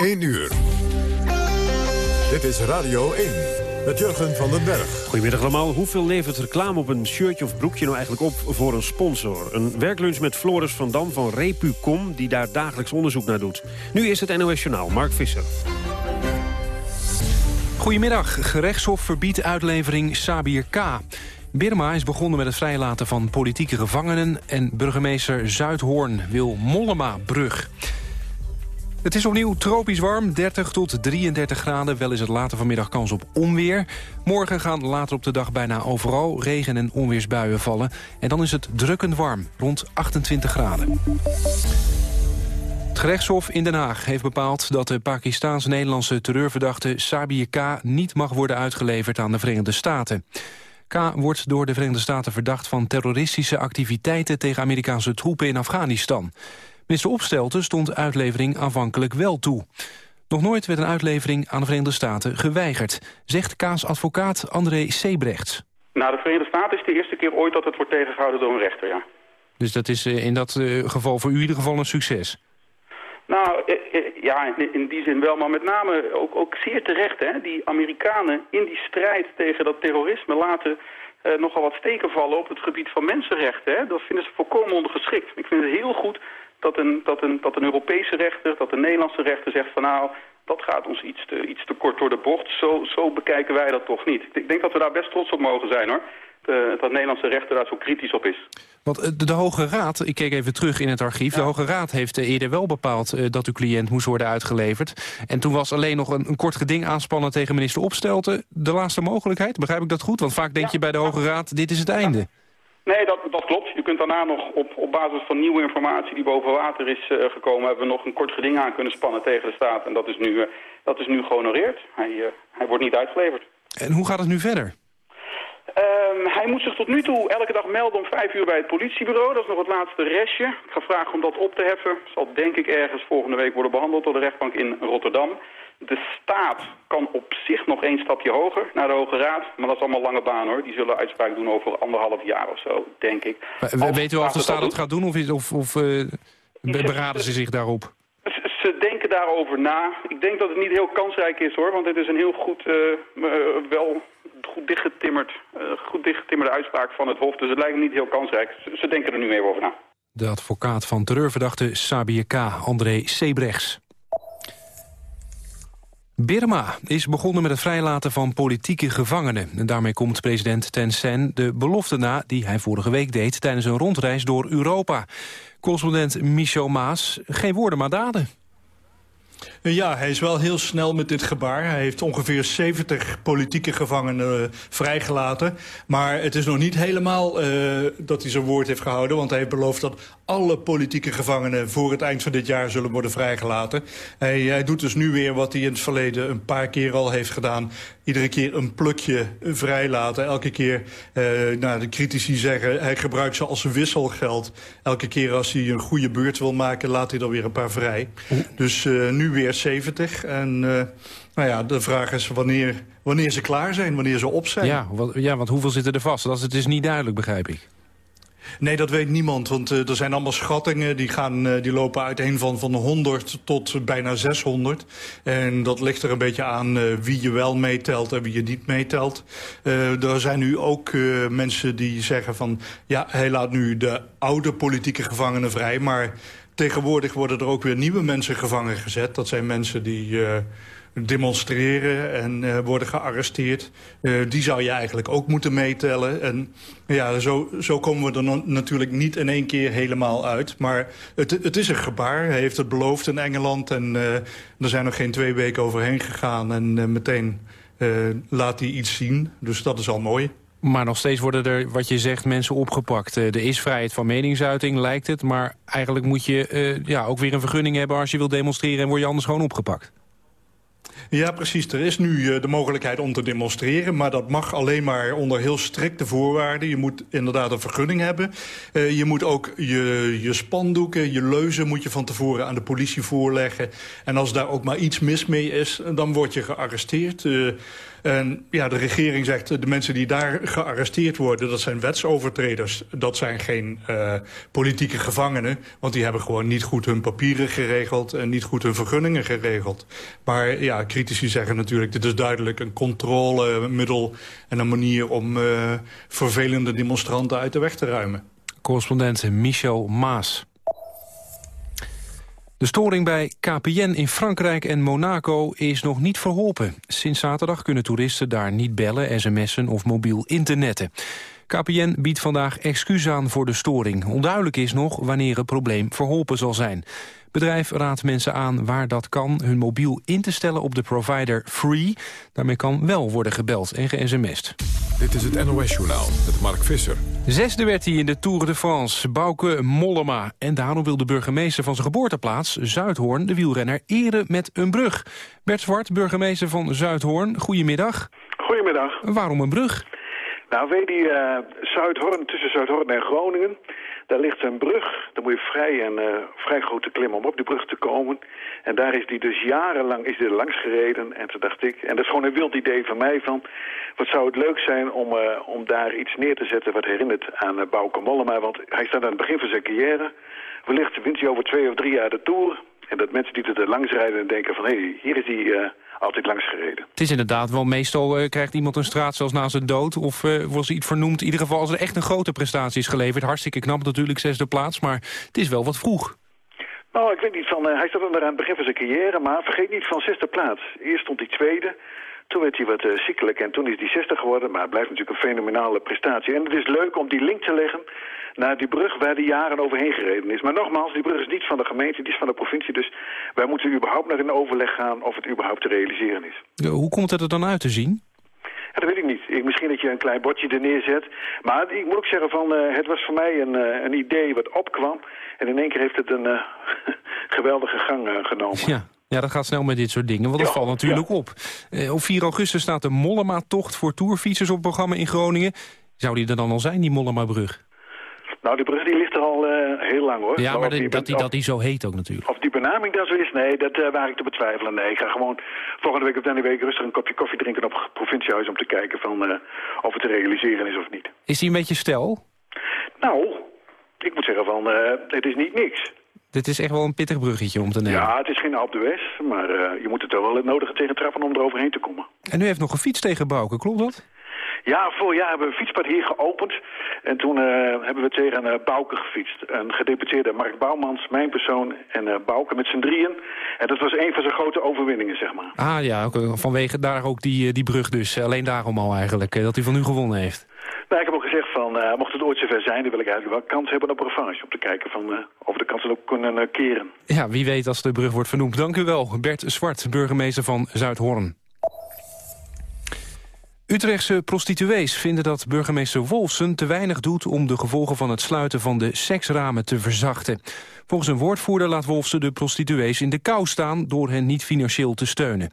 1 uur. Dit is Radio 1 met Jurgen van den Berg. Goedemiddag allemaal. Hoeveel levert reclame op een shirtje of broekje nou eigenlijk op voor een sponsor? Een werklunch met Floris van Dam van Repucom, die daar dagelijks onderzoek naar doet. Nu is het NOS Journaal, Mark Visser. Goedemiddag. Gerechtshof verbiedt uitlevering Sabir K. Birma is begonnen met het vrijlaten van politieke gevangenen... en burgemeester Zuidhoorn wil Mollema-brug. Het is opnieuw tropisch warm, 30 tot 33 graden. Wel is het later vanmiddag kans op onweer. Morgen gaan later op de dag bijna overal regen- en onweersbuien vallen. En dan is het drukkend warm, rond 28 graden. Het gerechtshof in Den Haag heeft bepaald dat de Pakistaans-Nederlandse terreurverdachte Sabir K. niet mag worden uitgeleverd aan de Verenigde Staten. K. wordt door de Verenigde Staten verdacht van terroristische activiteiten tegen Amerikaanse troepen in Afghanistan. Minister Opstelten stond uitlevering aanvankelijk wel toe. Nog nooit werd een uitlevering aan de Verenigde Staten geweigerd, zegt Kaas advocaat André Sebrechts. Nou, de Verenigde Staten is de eerste keer ooit dat het wordt tegengehouden door een rechter, ja. Dus dat is eh, in dat eh, geval voor u in ieder geval een succes? Nou, eh, ja, in die zin wel, maar met name ook, ook zeer terecht. Hè? Die Amerikanen in die strijd tegen dat terrorisme laten nogal wat steken vallen op het gebied van mensenrechten. Hè? Dat vinden ze volkomen ondergeschikt. Ik vind het heel goed dat een, dat, een, dat een Europese rechter, dat een Nederlandse rechter zegt van nou, dat gaat ons iets te, iets te kort door de bocht. Zo, zo bekijken wij dat toch niet. Ik denk dat we daar best trots op mogen zijn hoor. De, dat Nederlandse rechter daar zo kritisch op is. Want eh, de, de, Hoge Raad, ik keek even terug in het archief... de Hoge Raad heeft eh, eerder wel bepaald uh, dat uw cliënt moest worden uitgeleverd. En toen was alleen nog een, een, kort geding aanspannen tegen minister Opstelten... de laatste mogelijkheid, begrijp ik dat goed? Want vaak denk je bij de Hoge Raad, dit is het einde. Nee, dat, dat klopt. Je kunt daarna nog op, op basis van nieuwe informatie die boven water is uh, gekomen... hebben we nog een kort geding aan kunnen spannen tegen de staat. En dat is nu, uh, dat is nu gehonoreerd. Hij, uh, hij wordt niet uitgeleverd. En hoe gaat het nu verder? Um, hij moet zich tot nu toe elke dag melden om vijf uur bij het politiebureau. Dat is nog het laatste restje. Ik ga vragen om dat op te heffen. Zal denk ik ergens volgende week worden behandeld door de rechtbank in Rotterdam. De staat kan op zich nog één stapje hoger naar de Hoge Raad. Maar dat is allemaal lange baan hoor. Die zullen uitspraak doen over anderhalf jaar of zo, denk ik. We, weet u of de staat het gaat doen of, of, of uh, beraden ze zich daarop? Ze denken daarover na. Ik denk dat het niet heel kansrijk is hoor. Want het is een heel goed, uh, uh, wel goed dichtgetimmerd, goed dichtgetimmerde uitspraak van het Hof. Dus het lijkt me niet heel kansrijk. Ze, ze denken er nu even over na. De advocaat van terreurverdachte Sabir K. André Sebrechts. Birma is begonnen met het vrijlaten van politieke gevangenen. En daarmee komt president Ten Sen de belofte na... die hij vorige week deed tijdens een rondreis door Europa. Correspondent Michel Maas, geen woorden maar daden. Ja, hij is wel heel snel met dit gebaar. Hij heeft ongeveer 70 politieke gevangenen uh, vrijgelaten. Maar het is nog niet helemaal uh, dat hij zijn woord heeft gehouden. Want hij heeft beloofd dat alle politieke gevangenen... voor het eind van dit jaar zullen worden vrijgelaten. Hij, hij doet dus nu weer wat hij in het verleden een paar keer al heeft gedaan. Iedere keer een plukje vrijlaten. Elke keer, uh, nou, de critici zeggen, hij gebruikt ze als wisselgeld. Elke keer als hij een goede beurt wil maken, laat hij er weer een paar vrij. Dus nu weer 70. En uh, nou ja, de vraag is wanneer, wanneer ze klaar zijn, wanneer ze op zijn. Ja, wat, ja want hoeveel zitten er vast? Dat is, het is niet duidelijk, begrijp ik. Nee, dat weet niemand, want uh, er zijn allemaal schattingen... die, gaan, uh, die lopen uiteen van, van 100 tot bijna 600. En dat ligt er een beetje aan uh, wie je wel meetelt en wie je niet meetelt. er zijn nu ook mensen die zeggen van... ja, hij laat nu de oude politieke gevangenen vrij... maar tegenwoordig worden er ook weer nieuwe mensen gevangen gezet. Dat zijn mensen die uh, demonstreren en uh, worden gearresteerd. Uh, die zou je eigenlijk ook moeten meetellen. En ja, zo, zo komen we er natuurlijk niet in één keer helemaal uit. Maar het, het is een gebaar. Hij heeft het beloofd in Engeland. En er zijn nog geen twee weken overheen gegaan. En meteen laat hij iets zien. Dus dat is al mooi. Maar nog steeds worden er, wat je zegt, mensen opgepakt. er is vrijheid van meningsuiting, lijkt het. Maar eigenlijk moet je uh, ja, ook weer een vergunning hebben als je wilt demonstreren... en word je anders gewoon opgepakt. Ja, precies. Er is nu uh, de mogelijkheid om te demonstreren... maar dat mag alleen maar onder heel strikte voorwaarden. Je moet inderdaad een vergunning hebben. Je moet ook je, je spandoeken, je leuzen... moet je van tevoren aan de politie voorleggen. En als daar ook maar iets mis mee is, dan word je gearresteerd... En ja, de regering zegt, de mensen die daar gearresteerd worden... dat zijn wetsovertreders, dat zijn geen uh, politieke gevangenen... want die hebben gewoon niet goed hun papieren geregeld... en niet goed hun vergunningen geregeld. Maar ja, critici zeggen natuurlijk, dit is duidelijk een controlemiddel... en een manier om uh, vervelende demonstranten uit de weg te ruimen. Correspondent Michel Maas. De storing bij KPN in Frankrijk en Monaco is nog niet verholpen. Sinds zaterdag kunnen toeristen daar niet bellen, sms'en of mobiel internetten. KPN biedt vandaag excuus aan voor de storing. Onduidelijk is nog wanneer het probleem verholpen zal zijn bedrijf raadt mensen aan waar dat kan hun mobiel in te stellen op de provider Free. Daarmee kan wel worden gebeld en ge-sms'd. Dit is het NOS-journaal met Mark Visser. Zesde werd hij in de Tour de France, Bouke Mollema. En daarom wil de burgemeester van zijn geboorteplaats, Zuidhoorn... de wielrenner eren met een brug. Bert Zwart, burgemeester van Zuidhoorn, goedemiddag. Goedemiddag. Waarom een brug? Nou, weet je, uh, Zuidhoorn, tussen Zuidhoorn en Groningen... Daar ligt een brug. Daar moet je vrij en uh, vrij grote klim om op die brug te komen. En daar is die dus jarenlang is die langs gereden. En toen dacht ik, en dat is gewoon een wild idee van mij van... wat zou het leuk zijn om, uh, om daar iets neer te zetten wat herinnert aan uh, Bauke Mollema. Want hij staat aan het begin van zijn carrière. Wellicht wint hij over twee of drie jaar de Tour. En dat mensen die er langs rijden en denken van... hé, hey, hier is hij altijd langs gereden. Het is inderdaad wel, meestal uh, krijgt iemand een straat zelfs na zijn dood... of uh, wordt ze iets vernoemd. In ieder geval als er echt een grote prestatie is geleverd. Hartstikke knap natuurlijk, zesde plaats, maar het is wel wat vroeg. Nou, ik weet niet van... Uh, hij staat aan het begin van zijn carrière, maar vergeet niet van zesde plaats. Eerst stond hij tweede, toen werd hij wat uh, ziekelijk en toen is hij 60 geworden. Maar het blijft natuurlijk een fenomenale prestatie. En het is leuk om die link te leggen naar die brug waar die jaren overheen gereden is. Maar nogmaals, die brug is niet van de gemeente, die is van de provincie. Dus wij moeten überhaupt naar een overleg gaan of het überhaupt te realiseren is. Ja, hoe komt het er dan uit te zien? Ja, dat weet ik niet. Ik, misschien dat je een klein bordje er neerzet. Maar ik moet ook zeggen, van, uh, het was voor mij een, uh, een idee wat opkwam. En in één keer heeft het een uh, geweldige gang genomen. Ja. Ja, dat gaat snel met dit soort dingen, want dat ja, valt natuurlijk ja. op. Op 4 augustus staat de Mollema-tocht voor tourfietsers op programma in Groningen. Zou die er dan al zijn, die Mollema-brug? Nou, die brug die ligt er al uh, heel lang, hoor. Ja, maar die, dat, die, dat die zo heet ook natuurlijk. Of die benaming daar zo is, nee, dat uh, waar ik te betwijfelen. Nee, ik ga gewoon volgende week of dan week rustig een kopje koffie drinken op het provinciehuis... om te kijken van, uh, of het te realiseren is of niet. Is die een beetje stel? Nou, ik moet zeggen van, het is niet niks. Dit is echt wel een pittig bruggetje om te nemen. Ja, het is geen Alpe d'Huez, maar uh, je moet het wel het nodige tegen trappen om er overheen te komen. En u heeft nog gefietst tegen Bouke, klopt dat? Ja, vorig jaar hebben we een fietspad hier geopend. En toen uh, hebben we tegen uh, Bouke gefietst. Een gedeputeerde Mark Bouwmans, mijn persoon en uh, Bouke met z'n drieën. En dat was een van zijn grote overwinningen, zeg maar. Ah ja, vanwege daar ook die, die brug dus. Alleen daarom al eigenlijk, dat hij van u gewonnen heeft. Nou, ik heb ook gezegd van, uh, mocht het ooit zover zijn... dan wil ik eigenlijk wel kans hebben op revanche. Om te kijken van, uh, of de kansen ook kunnen uh, keren. Ja, wie weet als de brug wordt vernoemd. Dank u wel, Bert Zwart, burgemeester van Zuidhoorn. Utrechtse prostituees vinden dat burgemeester Wolfsen te weinig doet om de gevolgen van het sluiten van de seksramen te verzachten. Volgens een woordvoerder laat Wolfsen de prostituees in de kou staan door hen niet financieel te steunen.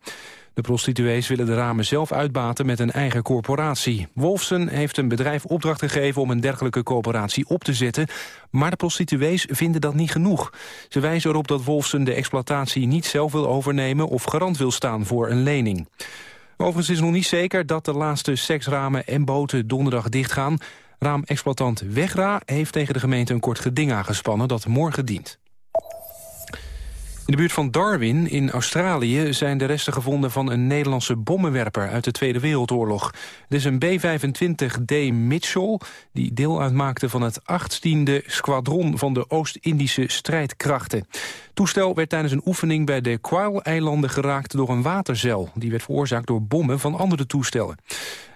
De prostituees willen de ramen zelf uitbaten met een eigen corporatie. Wolfsen heeft een bedrijf opdracht gegeven om een dergelijke corporatie op te zetten. Maar de prostituees vinden dat niet genoeg. Ze wijzen erop dat Wolfsen de exploitatie niet zelf wil overnemen... of garant wil staan voor een lening. Overigens is nog niet zeker dat de laatste seksramen en boten donderdag dichtgaan. Raamexploitant Wegra heeft tegen de gemeente een kort geding aangespannen dat morgen dient. In de buurt van Darwin in Australië zijn de resten gevonden van een Nederlandse bommenwerper uit de Tweede Wereldoorlog. Het is een B-25D Mitchell die deel uitmaakte van het 18e squadron van de Oost-Indische strijdkrachten. Het toestel werd tijdens een oefening bij de Quail-eilanden geraakt door een waterzeil. Die werd veroorzaakt door bommen van andere toestellen.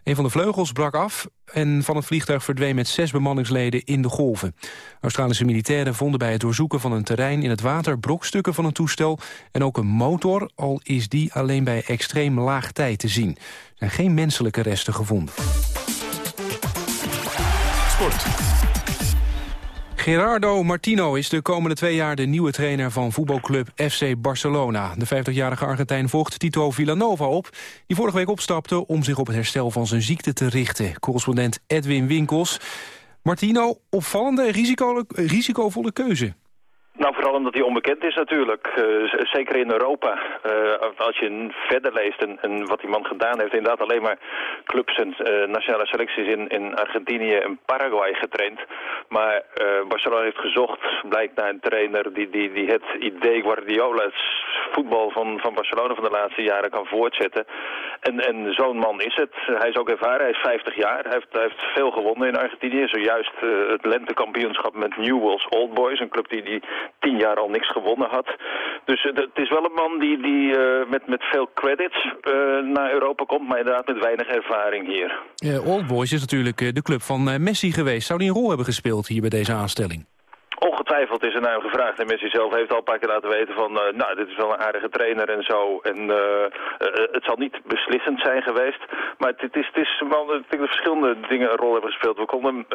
Een van de vleugels brak af en van het vliegtuig verdween met zes bemanningsleden in de golven. Australische militairen vonden bij het doorzoeken van een terrein in het water brokstukken van een toestel en ook een motor, al is die alleen bij extreem laag tijd te zien. Er zijn geen menselijke resten gevonden. Sport. Gerardo Martino is de komende twee jaar de nieuwe trainer van voetbalclub FC Barcelona. De 50-jarige Argentijn volgt Tito Villanova op, die vorige week opstapte om zich op het herstel van zijn ziekte te richten. Correspondent Edwin Winkels. Martino, opvallende risico, risicovolle keuze. Nou, vooral omdat hij onbekend is natuurlijk. Uh, zeker in Europa. Uh, als je verder leest en, wat die man gedaan heeft... inderdaad alleen maar clubs en uh, nationale selecties in, in Argentinië en Paraguay getraind. Maar Barcelona heeft gezocht, blijkt naar een trainer... die, die, die het idee Guardiola, voetbal van, van Barcelona van de laatste jaren kan voortzetten. En, en zo'n man is het. Hij is ook ervaren, hij is 50 jaar. Hij heeft, heeft veel gewonnen in Argentinië. Zojuist het lentekampioenschap met Newell's Old Boys, een club die... die tien jaar al niks gewonnen had. Dus uh, het is wel een man die, die uh, met, met veel credits uh, naar Europa komt, maar inderdaad met weinig ervaring hier. Old Boys is natuurlijk de club van Messi geweest. Zou die een rol hebben gespeeld hier bij deze aanstelling? Ongetwijfeld is er naar hem gevraagd. En Messi zelf heeft al een paar keer laten weten van... Uh, nou, dit is wel een aardige trainer en zo. En uh, uh, het zal niet beslissend zijn geweest. Maar het, is, het is wel, dat verschillende dingen een rol hebben gespeeld. We konden,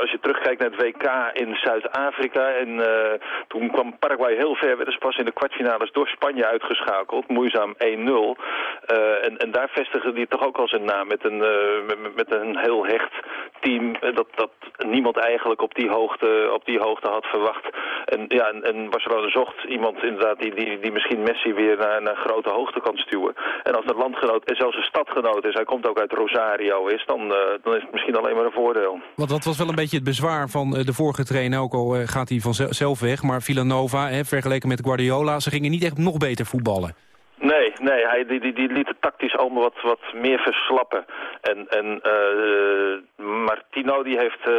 als je terugkijkt naar het WK in Zuid-Afrika... en toen kwam Paraguay heel ver. Werden ze pas in de kwartfinales door Spanje uitgeschakeld. Moeizaam 1-0. en, en daar vestigde hij toch ook al zijn naam. Met een, met, met, een heel hecht team. Dat, dat niemand eigenlijk op die hoogte, op die hoogte had verwacht. En, ja, en, en Barcelona zocht iemand inderdaad die, die, die misschien Messi weer naar, naar grote hoogte kan stuwen. En als een landgenoot en zelfs een stadgenoot is, hij komt ook uit Rosario is, dan, uh, dan is het misschien alleen maar een voordeel. Want dat was wel een beetje het bezwaar van eh, de vorige trainer, ook al uh, gaat hij vanzelf weg. Maar Villanova, hè, vergeleken met Guardiola, ze gingen niet echt nog beter voetballen. Nee, nee hij, die, die, die liet het tactisch allemaal wat, wat meer verslappen. En, en uh, Martino die heeft, uh,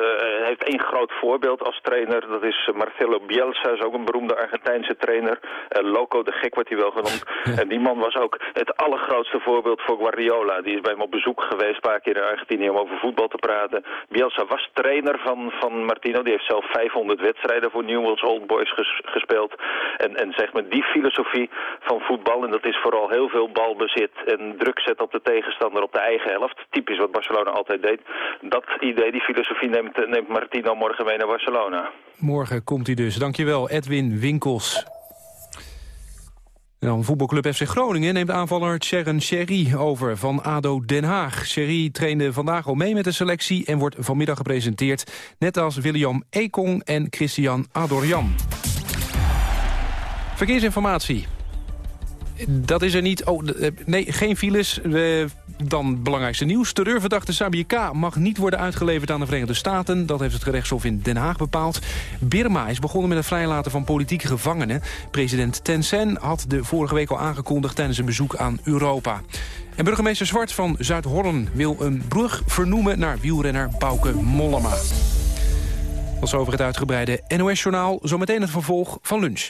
heeft één groot voorbeeld als trainer. Dat is Marcelo Bielsa, is ook een beroemde Argentijnse trainer. Uh, Loco de Gek wordt hij wel genoemd. En die man was ook het allergrootste voorbeeld voor Guardiola. Die is bij hem op bezoek geweest, een paar keer in Argentinië om over voetbal te praten. Bielsa was trainer van, van Martino. Die heeft zelf 500 wedstrijden voor Newell's Old Boys ges, gespeeld. En, en zeg maar die filosofie van voetbal, en dat is is heel veel balbezit en druk zetten op de tegenstander op de eigen helft. Typisch wat Barcelona altijd deed. Dat idee, die filosofie neemt, neemt Martino morgen mee naar Barcelona. Morgen komt hij dus. Dankjewel, Edwin Winkels. Dan voetbalclub FC Groningen neemt aanvaller Sharon Sherry over van ADO Den Haag. Sherry trainde vandaag al mee met de selectie en wordt vanmiddag gepresenteerd... net als William Ekong en Christian Adorjan. Verkeersinformatie. Dat is er niet. Oh, eh, nee, geen files. dan belangrijkste nieuws. Terreurverdachte Sabir K. mag niet worden uitgeleverd aan de Verenigde Staten. Dat heeft het gerechtshof in Den Haag bepaald. Birma is begonnen met het vrijlaten van politieke gevangenen. President Sen had de vorige week al aangekondigd... tijdens een bezoek aan Europa. En burgemeester Zwart van Zuidhorn wil een brug vernoemen... naar wielrenner Bouke Mollema. Dat is over het uitgebreide NOS-journaal. Zometeen het vervolg van lunch.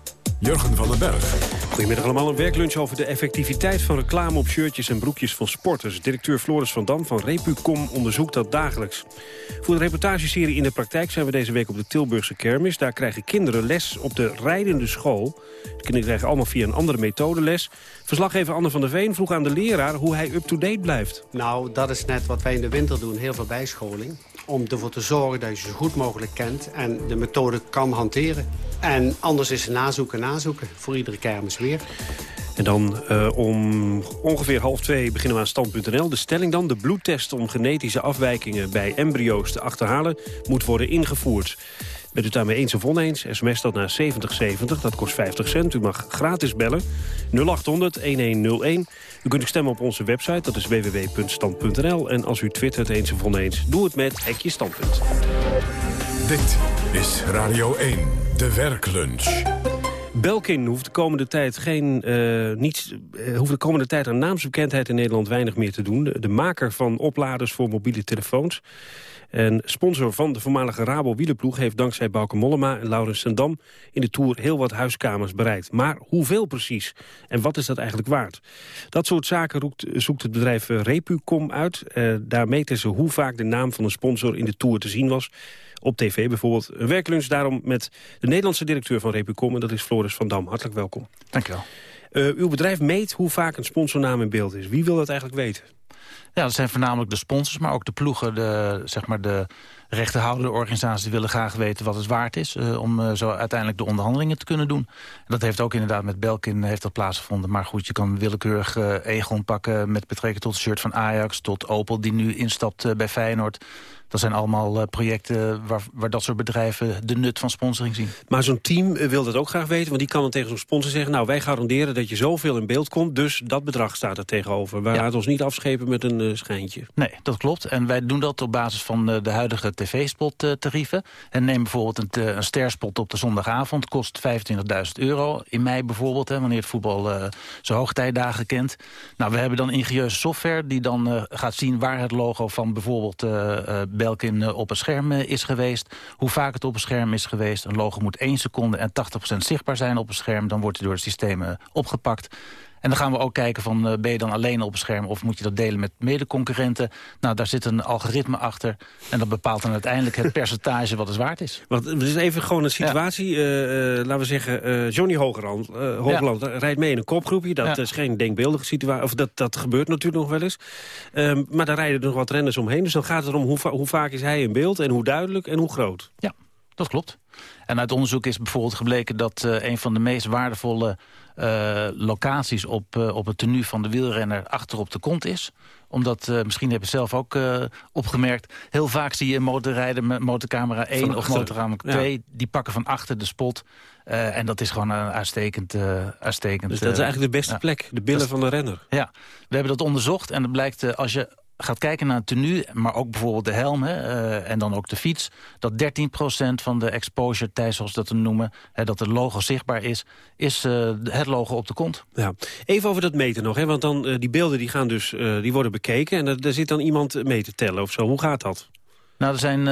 Jurgen van den Berg. Goedemiddag allemaal. Een werklunch over de effectiviteit van reclame op shirtjes en broekjes van sporters. Directeur Floris van Dam van Repucom onderzoekt dat dagelijks. Voor de reportageserie In de Praktijk zijn we deze week op de Tilburgse kermis. Daar krijgen kinderen les op de rijdende school. De kinderen krijgen allemaal via een andere methode les. Verslaggever Anne van der Veen vroeg aan de leraar hoe hij up-to-date blijft. Nou, dat is net wat wij in de winter doen, heel veel bijscholing om ervoor te zorgen dat je ze zo goed mogelijk kent en de methode kan hanteren. En anders is nazoeken, nazoeken voor iedere kermis weer. En dan uh, om ongeveer half twee beginnen we aan stand.nl. De stelling dan, de bloedtest om genetische afwijkingen bij embryo's te achterhalen... moet worden ingevoerd. Bent u het daarmee eens of oneens? SMS dat naar 7070, dat kost 50 cent. U mag gratis bellen. 0800-1101. U kunt ook stemmen op onze website, dat is www.stand.nl. En als u twittert eens of oneens, doe het met Hekje Standpunt. Dit is Radio 1, de werklunch. Belkin hoeft de komende tijd geen uh, niets, uh, hoeft de komende tijd aan naamsbekendheid in Nederland weinig meer te doen. De, maker van opladers voor mobiele telefoons. En sponsor van de voormalige Rabo wielerploeg heeft dankzij Bauke Mollema en Laurens Sendam in de Tour heel wat huiskamers bereikt. Maar hoeveel precies? En wat is dat eigenlijk waard? Dat soort zaken zoekt het bedrijf Repucom uit. Uh, daar meten ze hoe vaak de naam van een sponsor in de Tour te zien was op tv bijvoorbeeld. Een werklunch daarom met de Nederlandse directeur van Repucom... en dat is Floris van Dam. Hartelijk welkom. Dank je wel. Uh, uw bedrijf meet hoe vaak een sponsornaam in beeld is. Wie wil dat eigenlijk weten? Ja, dat zijn voornamelijk de sponsors, maar ook de ploegen, de, zeg maar de rechtenhoudende organisaties willen graag weten wat het waard is... Uh, om uh, zo uiteindelijk de onderhandelingen te kunnen doen. En dat heeft ook inderdaad met Belkin heeft dat plaatsgevonden. Maar goed, je kan willekeurig uh, Egon pakken met betrekking tot het shirt van Ajax... tot Opel die nu instapt bij Feyenoord. Dat zijn allemaal uh, projecten waar, waar dat soort bedrijven de nut van sponsoring zien. Maar zo'n team wil dat ook graag weten, want die kan dan tegen zo'n sponsor zeggen... nou, wij garanderen dat je zoveel in beeld komt, dus dat bedrag staat er tegenover. Wij ja. laten ons niet afschepen met een uh, schijntje. Nee, dat klopt. En wij doen dat op basis van uh, de huidige tv-spot-tarieven. En neem bijvoorbeeld een, een sterspot op de zondagavond, kost 25.000 euro. In mei bijvoorbeeld, hè, wanneer het voetbal zijn hoogtijdagen kent. Nou, we hebben dan ingenieuze software die dan gaat zien waar het logo van bijvoorbeeld Belkin op een scherm is geweest. Hoe vaak het op een scherm is geweest. Een logo moet 1 seconde en 80% zichtbaar zijn op een scherm. Dan wordt hij door het systeem opgepakt. En dan gaan we ook kijken van, uh, ben je dan alleen op het scherm... of moet je dat delen met medeconcurrenten? Nou, daar zit een algoritme achter. En dat bepaalt dan uiteindelijk het percentage wat het waard is. Want het is even gewoon een situatie. Ja. Uh, uh, laten we zeggen, Johnny Hogerland, Hoogland ja. rijdt mee in een kopgroepje. Dat ja. is geen denkbeeldige situatie. Of dat, dat gebeurt natuurlijk nog wel eens. Um, maar daar rijden er nog wat renners omheen. Dus dan gaat het erom hoe, va hoe vaak is hij in beeld... en hoe duidelijk en hoe groot. Ja, dat klopt. En uit onderzoek is bijvoorbeeld gebleken dat uh, een van de meest waardevolle uh, locaties op, uh, op het tenue van de wielrenner achterop de kont is. Omdat, misschien heb je zelf ook opgemerkt, heel vaak zie je motorrijden met motorcamera 1 van of motorcamera 2. Ja. Die pakken van achter de spot. en dat is gewoon een uitstekend... uitstekend dus dat is eigenlijk de beste ja. plek, de billen van de renner. Ja, we hebben dat onderzocht en het blijkt als je gaat kijken naar het tenue, maar ook bijvoorbeeld de helm hè, uh, en dan ook de fiets... dat 13% van de exposure tijd, zoals dat we noemen... Hè, dat het logo zichtbaar is, is uh, het logo op de kont. Ja. Even over dat meten nog, hè, want dan, uh, die beelden die gaan dus, die worden bekeken... en er zit dan iemand mee te tellen of zo. Hoe gaat dat? Nou, er zijn, uh,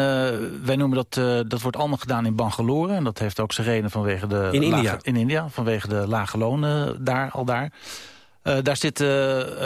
wij noemen dat, uh, dat wordt allemaal gedaan in Bangalore. En dat heeft ook zijn reden vanwege de... In India? Lage, in India, vanwege de lage lonen daar, al daar. Uh, daar, zitten, uh,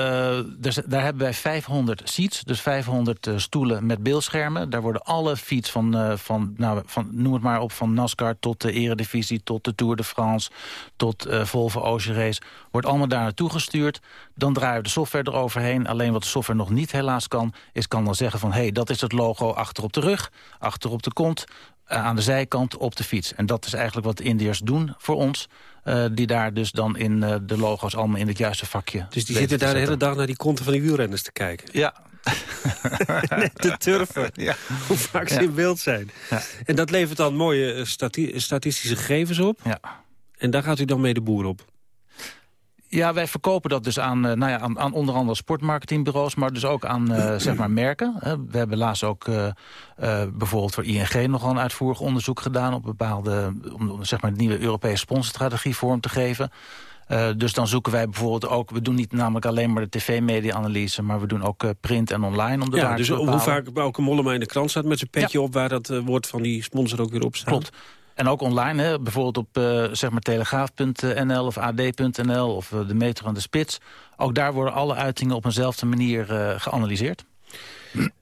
daar, daar, hebben wij 500 seats, dus 500 uh, stoelen met beeldschermen. Daar worden alle feeds van, van, nou, van, noem het maar op, van NASCAR tot de Eredivisie... tot de Tour de France, tot Volvo Ocean Race... wordt allemaal daar naartoe gestuurd. Dan draaien we de software eroverheen. Alleen wat de software nog niet helaas kan... is kan dan zeggen van, hé, hey, dat is het logo achter op de rug, achter op de kont... aan de zijkant op de fiets. En dat is eigenlijk wat de Indiërs doen voor ons... Uh, die daar dus dan in uh, de logo's allemaal in het juiste vakje... Dus die zitten daar de hele dag naar die konten van die wielrenners te kijken? Ja. Te turven. Ja. Hoe vaak ze in beeld zijn. Ja. En dat levert dan mooie stati statistische gegevens op. Ja. En daar gaat u dan mee de boer op? Ja, wij verkopen dat dus aan, nou ja, aan, aan onder andere sportmarketingbureaus... maar dus ook aan uh, zeg maar merken. We hebben laatst ook uh, uh, bijvoorbeeld voor ING nogal een uitvoerig onderzoek gedaan... op bepaalde, om zeg maar, de nieuwe Europese sponsorstrategie vorm te geven. Dus dan zoeken wij bijvoorbeeld ook... we doen niet namelijk alleen maar de tv-media-analyse... maar we doen ook print en online om de ja, dus hoe vaak Bauke Mollema in de krant staat met zijn petje op... waar dat woord van die sponsor ook weer op staat? Klopt. En ook online, hè, bijvoorbeeld op uh, zeg maar telegraaf.nl of ad.nl of uh, de meter aan de spits. Ook daar worden alle uitingen op eenzelfde manier uh, geanalyseerd.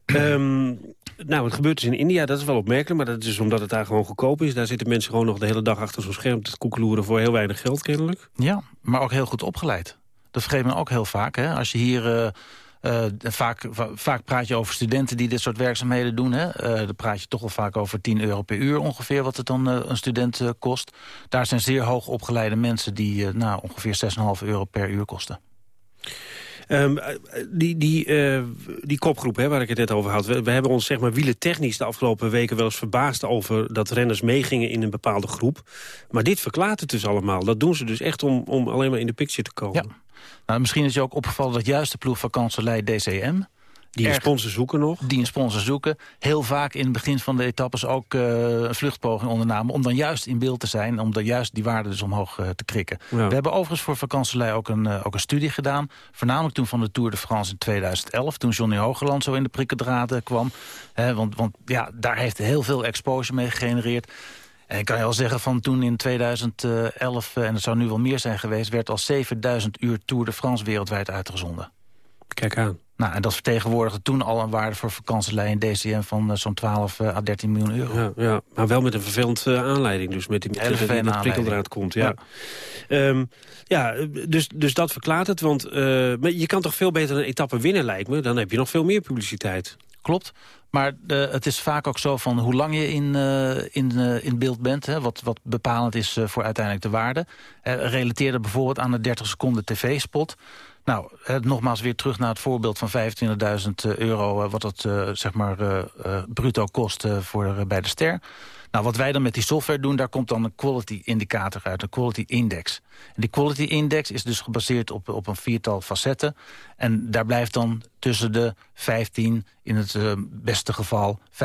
Um, nou, het gebeurt dus in India, dat is wel opmerkelijk... maar dat is omdat het daar gewoon goedkoop is. Daar zitten mensen gewoon nog de hele dag achter zo'n scherm te koekeloeren... voor heel weinig geld kennelijk. Ja, maar ook heel goed opgeleid. Dat vergeet men ook heel vaak. Hè? Als je hier... Uh, vaak, vaak praat je over studenten die dit soort werkzaamheden doen. Hè? Uh, dan praat je toch wel vaak over 10 euro per uur ongeveer... wat het dan uh, een student kost. Daar zijn zeer hoog opgeleide mensen... die nou, ongeveer 6,5 euro per uur kosten. Um, die, die, uh, die kopgroep hè, waar ik het net over had. We, we, hebben ons zeg maar, wielentechnisch de afgelopen weken wel eens verbaasd over dat renners meegingen in een bepaalde groep. Maar dit verklaart het dus allemaal. Dat doen ze dus echt om, om alleen maar in de picture te komen. Ja. Nou, misschien is je ook opgevallen dat juist de ploeg van kanselij DCM... Die een sponsor zoeken nog? Die een sponsor zoeken. Heel vaak in het begin van de etappes ook uh, een vluchtpoging ondernamen... om dan juist in beeld te zijn, om dan juist die waarde dus omhoog uh, te krikken. Ja. We hebben overigens voor vakantselij ook een, uh, ook een studie gedaan. Voornamelijk toen van de Tour de France in 2011... toen Johnny Hogeland zo in de prikkendraden kwam. want, want ja, daar heeft heel veel exposure mee gegenereerd. En ik kan je wel zeggen, van toen in 2011, en het zou nu wel meer zijn geweest... werd al 7000 uur Tour de France wereldwijd uitgezonden. Kijk aan. Nou, en dat vertegenwoordigde toen al een waarde voor vakantielijn DCM van uh, zo'n 12 uh, à 13 miljoen euro. Ja, ja, maar wel met een vervelend uh, aanleiding, dus met die, met die, die prikkeldraad komt. Ja, ja. Um, ja dus, dus dat verklaart het, want je kan toch veel beter een etappe winnen, lijkt me. Dan heb je nog veel meer publiciteit. Klopt. Maar het is vaak ook zo van hoe lang je in, in, in beeld bent... Hè, wat, wat bepalend is voor uiteindelijk de waarde. relateerde bijvoorbeeld aan de 30 seconden tv-spot... Nou, nogmaals weer terug naar het voorbeeld van 25.000 euro... wat uh, zeg maar bruto kost voor, bij de ster. Nou, wat wij dan met die software doen, daar komt dan een quality indicator uit, een quality index. En die quality index is dus gebaseerd op, op een viertal facetten. En daar blijft dan tussen de 15, in het beste geval, 35%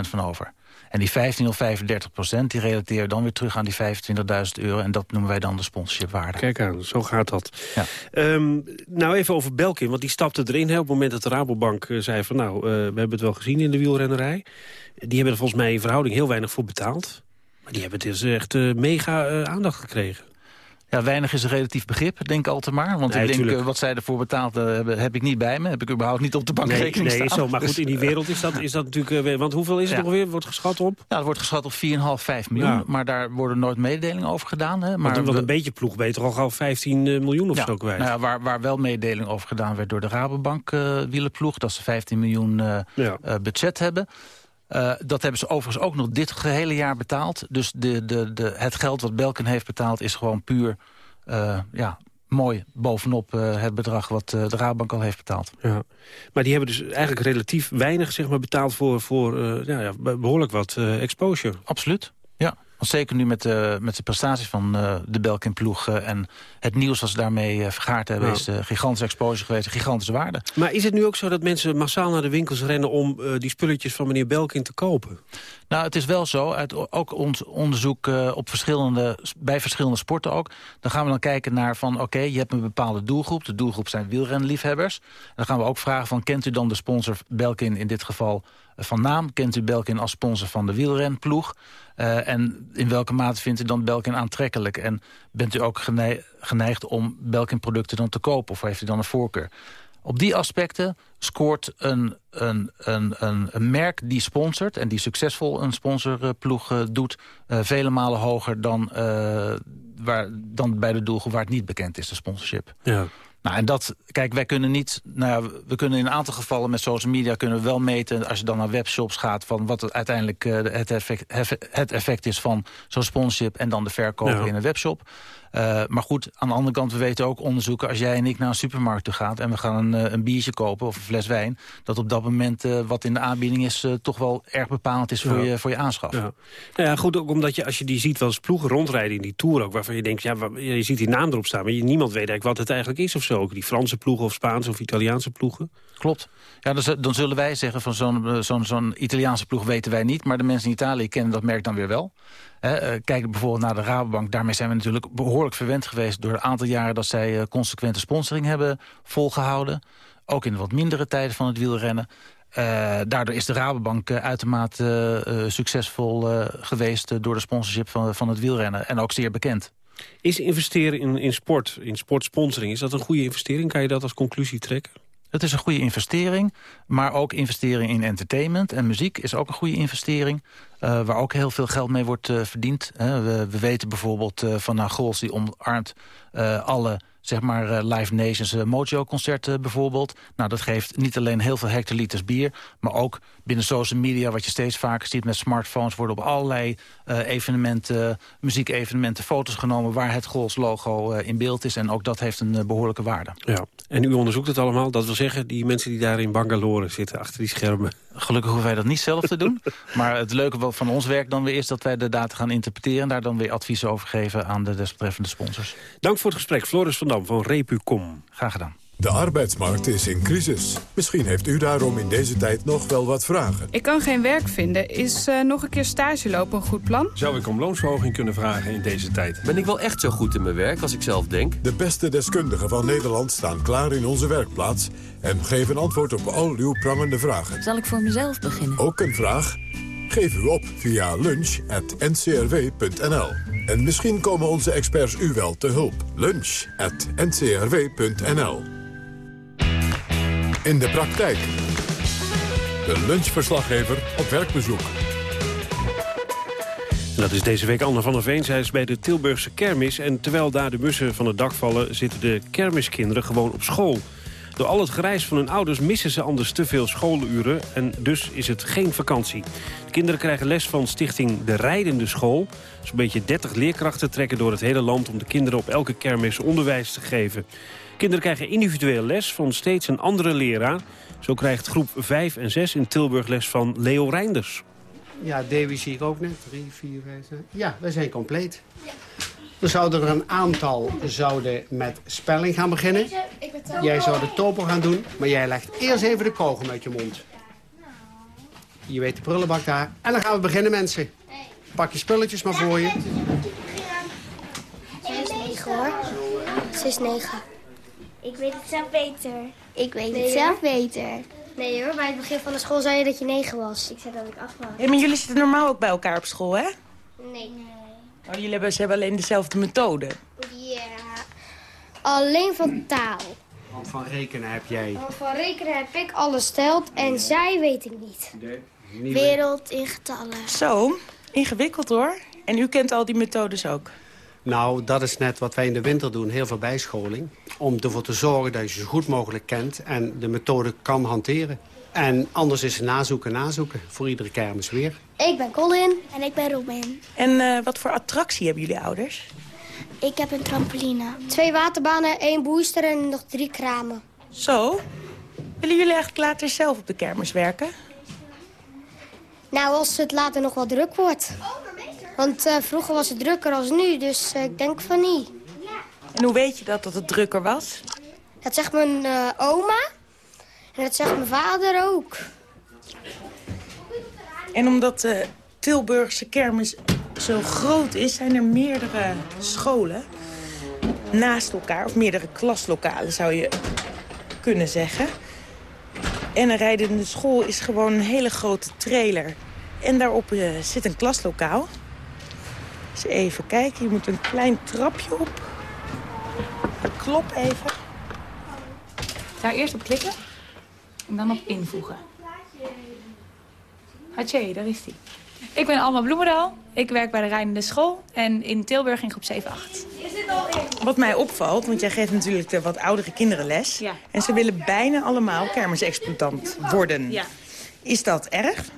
van over. En die 15 of 35 procent, die relateren dan weer terug aan die 25.000 euro. En dat noemen wij dan de sponsorshipwaarde. Kijk aan, zo gaat dat. Ja. Um, nou, even over Belkin, want die stapte erin hè, op het moment dat de Rabobank uh, zei van... nou, uh, we hebben het wel gezien in de wielrennerij. Die hebben er volgens mij in verhouding heel weinig voor betaald. Maar die hebben dus echt uh, mega aandacht gekregen. Ja, weinig is een relatief begrip, denk ik altijd maar. Want nee, ik denk, uh, wat zij ervoor betaald uh, hebben, heb ik niet bij me. Heb ik überhaupt niet op de bankrekening nee, nee, staan. Zo, maar goed, in die wereld is dat, is dat natuurlijk... Uh, want hoeveel is het ja. ongeveer? Wordt geschat op? Ja, het wordt geschat op 4,5, 5 miljoen. Ja. Maar daar worden nooit mededelingen over gedaan. Hè. Maar want een beetje ploeg beter al gauw 15 miljoen of ja, zo kwijt. Nou ja, waar, waar wel mededeling over gedaan werd door de Rabobank wielenploeg... dat ze 15 miljoen budget hebben... Uh, dat hebben ze overigens ook nog dit gehele jaar betaald. Dus de, de, de, het geld wat Belkin heeft betaald is gewoon puur uh, ja, mooi bovenop uh, het bedrag wat de Raadbank al heeft betaald. Ja. Maar die hebben dus eigenlijk relatief weinig zeg maar, betaald voor, voor ja, behoorlijk wat exposure. Absoluut, ja. Want zeker nu met, uh, met de prestaties van uh, de Belkin-ploeg... Uh, en het nieuws wat ze daarmee vergaard hebben... Ja. is gigantische exposure geweest, gigantische waarde. Maar is het nu ook zo dat mensen massaal naar de winkels rennen... om die spulletjes van meneer Belkin te kopen? Nou, het is wel zo, uit ook ons onderzoek op verschillende, bij verschillende sporten ook... dan gaan we dan kijken naar van, oké, okay, je hebt een bepaalde doelgroep. De doelgroep zijn wielrenliefhebbers. Dan gaan we ook vragen van, kent u dan de sponsor Belkin in dit geval van naam? Kent u Belkin als sponsor van de wielrenploeg? Uh, en in welke mate vindt u dan Belkin aantrekkelijk? En bent u ook geneigd om Belkin-producten dan te kopen? Of heeft u dan een voorkeur? Op die aspecten scoort een, een, een, een, merk die sponsort... en die succesvol een sponsorploeg uh, doet... Uh, vele malen hoger dan, waar, dan bij de doelgroep waar het niet bekend is, de sponsorship. Ja. Nou, en dat, kijk, wij kunnen niet, nou ja, we kunnen in een aantal gevallen met social media kunnen we wel meten, als je dan naar webshops gaat, van wat het uiteindelijk uh, het, effect, het effect is van zo'n sponsorship en dan de verkoop ja. in een webshop. Uh, maar goed, aan de andere kant, we weten ook onderzoeken... als jij en ik naar een supermarkt toe gaat en we gaan een, een biertje kopen of een fles wijn... dat op dat moment uh, wat in de aanbieding is uh, toch wel erg bepalend is voor, ja. je, voor je aanschaf. Ja. Nou ja, goed, ook omdat je als je die ziet wel eens ploegen rondrijden in die Tour ook... waarvan je denkt, ja, je ziet die naam erop staan... maar je, niemand weet eigenlijk wat het eigenlijk is of zo. Ook die Franse ploegen of Spaanse of Italiaanse ploegen. Klopt. Ja, dus, dan zullen wij zeggen van zo'n zo'n zo'n Italiaanse ploeg weten wij niet... maar de mensen in Italië kennen dat merk dan weer wel. Kijk bijvoorbeeld naar de Rabobank. Daarmee zijn we natuurlijk behoorlijk verwend geweest... door een aantal jaren dat zij consequente sponsoring hebben volgehouden. Ook in wat mindere tijden van het wielrennen. daardoor is de Rabobank uitermate succesvol geweest... door de sponsorship van, van het wielrennen. En ook zeer bekend. Is investeren in, in sport, in sportsponsoring, is dat een goede investering? Kan je dat als conclusie trekken? Het is een goede investering, maar ook investering in entertainment. En muziek is ook een goede investering, uh, waar ook heel veel geld mee wordt uh, verdiend. We, we, weten bijvoorbeeld uh, van Gols die omarmt alle zeg maar uh, Live Nations uh, Mojo-concerten bijvoorbeeld. Nou, dat geeft niet alleen heel veel hectoliters bier... maar ook binnen social media, wat je steeds vaker ziet met smartphones... worden op allerlei uh, evenementen, muziekevenementen foto's genomen... waar het Gols logo in beeld is. En ook dat heeft een behoorlijke waarde. Ja. En u onderzoekt het allemaal. Dat wil zeggen, die mensen die daar in Bangalore zitten... achter die schermen... Gelukkig hoeven wij dat niet zelf te doen. maar het leuke van ons werk dan weer is dat wij de data gaan interpreteren... en daar dan weer adviezen over geven aan de desbetreffende sponsors. Dank voor het gesprek. Floris van Dam van Repucom. Graag gedaan. De arbeidsmarkt is in crisis. Misschien heeft u daarom in deze tijd nog wel wat vragen. Ik kan geen werk vinden. Is uh, nog een keer stage lopen een goed plan? Zou ik om loonsverhoging kunnen vragen in deze tijd? Ben ik wel echt zo goed in mijn werk als ik zelf denk? De beste deskundigen van Nederland staan klaar in onze werkplaats... en geven antwoord op al uw prangende vragen. Zal ik voor mezelf beginnen? Ook een vraag? Geef u op via lunch.ncrw.nl. En misschien komen onze experts u wel te hulp. Lunch.ncrw.nl In de praktijk. De lunchverslaggever op werkbezoek. Dat is deze week Anne van der Veen. Zij is bij de Tilburgse kermis. En terwijl daar de bussen van het dak vallen... zitten de kermiskinderen gewoon op school. Door al het gereis van hun ouders missen ze anders te veel schooluren... en dus is het geen vakantie. De kinderen krijgen les van stichting De Rijdende School. Zo'n beetje 30 leerkrachten trekken door het hele land... om de kinderen op elke kermis onderwijs te geven. Kinderen krijgen individueel les van steeds een andere leraar. Zo krijgt groep 5 en 6 in Tilburg les van Leo Reinders. Ja, Davy zie ik ook net. 3, 4, 5, 6. Ja, wij zijn compleet. Dan zouden er een aantal zouden met spelling gaan beginnen. Jij zou de topo gaan doen, maar jij legt eerst even de kogel uit je mond. Je weet de prullenbak daar. En dan gaan we beginnen, mensen. Pak je spulletjes maar voor je. 6, 9 hoor. 6, 9. Ik weet het zelf beter. Ik weet het zelf beter. Nee hoor, bij het begin van de school zei je dat je 9 was. Ik zei dat ik 8 was. Ja, maar jullie zitten normaal ook bij elkaar op school, hè? Nee. Oh, jullie hebben, ze hebben alleen dezelfde methode. Ja, alleen van taal. Want van rekenen heb jij... Want van rekenen heb ik alles steld en zij weet ik niet. Nee, Wereld in getallen. Zo, ingewikkeld hoor. En u kent al die methodes ook? Nou, dat is net wat wij in de winter doen, heel veel bijscholing. Om ervoor te zorgen dat je zo goed mogelijk kent en de methode kan hanteren. En anders is het nazoeken, nazoeken. Voor iedere kermis weer. Ik ben Colin. En ik ben Robin. En uh, wat voor attractie hebben jullie ouders? Ik heb een trampoline. Twee waterbanen, één booster en nog drie kramen. Zo? Willen jullie eigenlijk later zelf op de kermis werken? Nou, als het later nog wel druk wordt. Want uh, vroeger was het drukker als nu, dus uh, ik denk van niet. En hoe weet je dat, dat het drukker was? Dat zegt mijn oma. En dat zegt mijn vader ook. En omdat de Tilburgse kermis zo groot is... zijn er meerdere scholen naast elkaar. Of meerdere klaslokalen, zou je kunnen zeggen. En een rijdende school is gewoon een hele grote trailer. En daarop uh, zit een klaslokaal. Dus even kijken, je moet een klein trapje op. Klop even. Daar eerst op klikken. En dan op invoegen. Hatje, daar is die. Ik ben Alma Bloemendaal. Ik werk bij de Rijdende School en in Tilburg in groep 7-8. Wat mij opvalt, want jij geeft natuurlijk de wat oudere kinderen les. Ja. En ze willen bijna allemaal kermisexploitant worden. Ja. Is dat erg?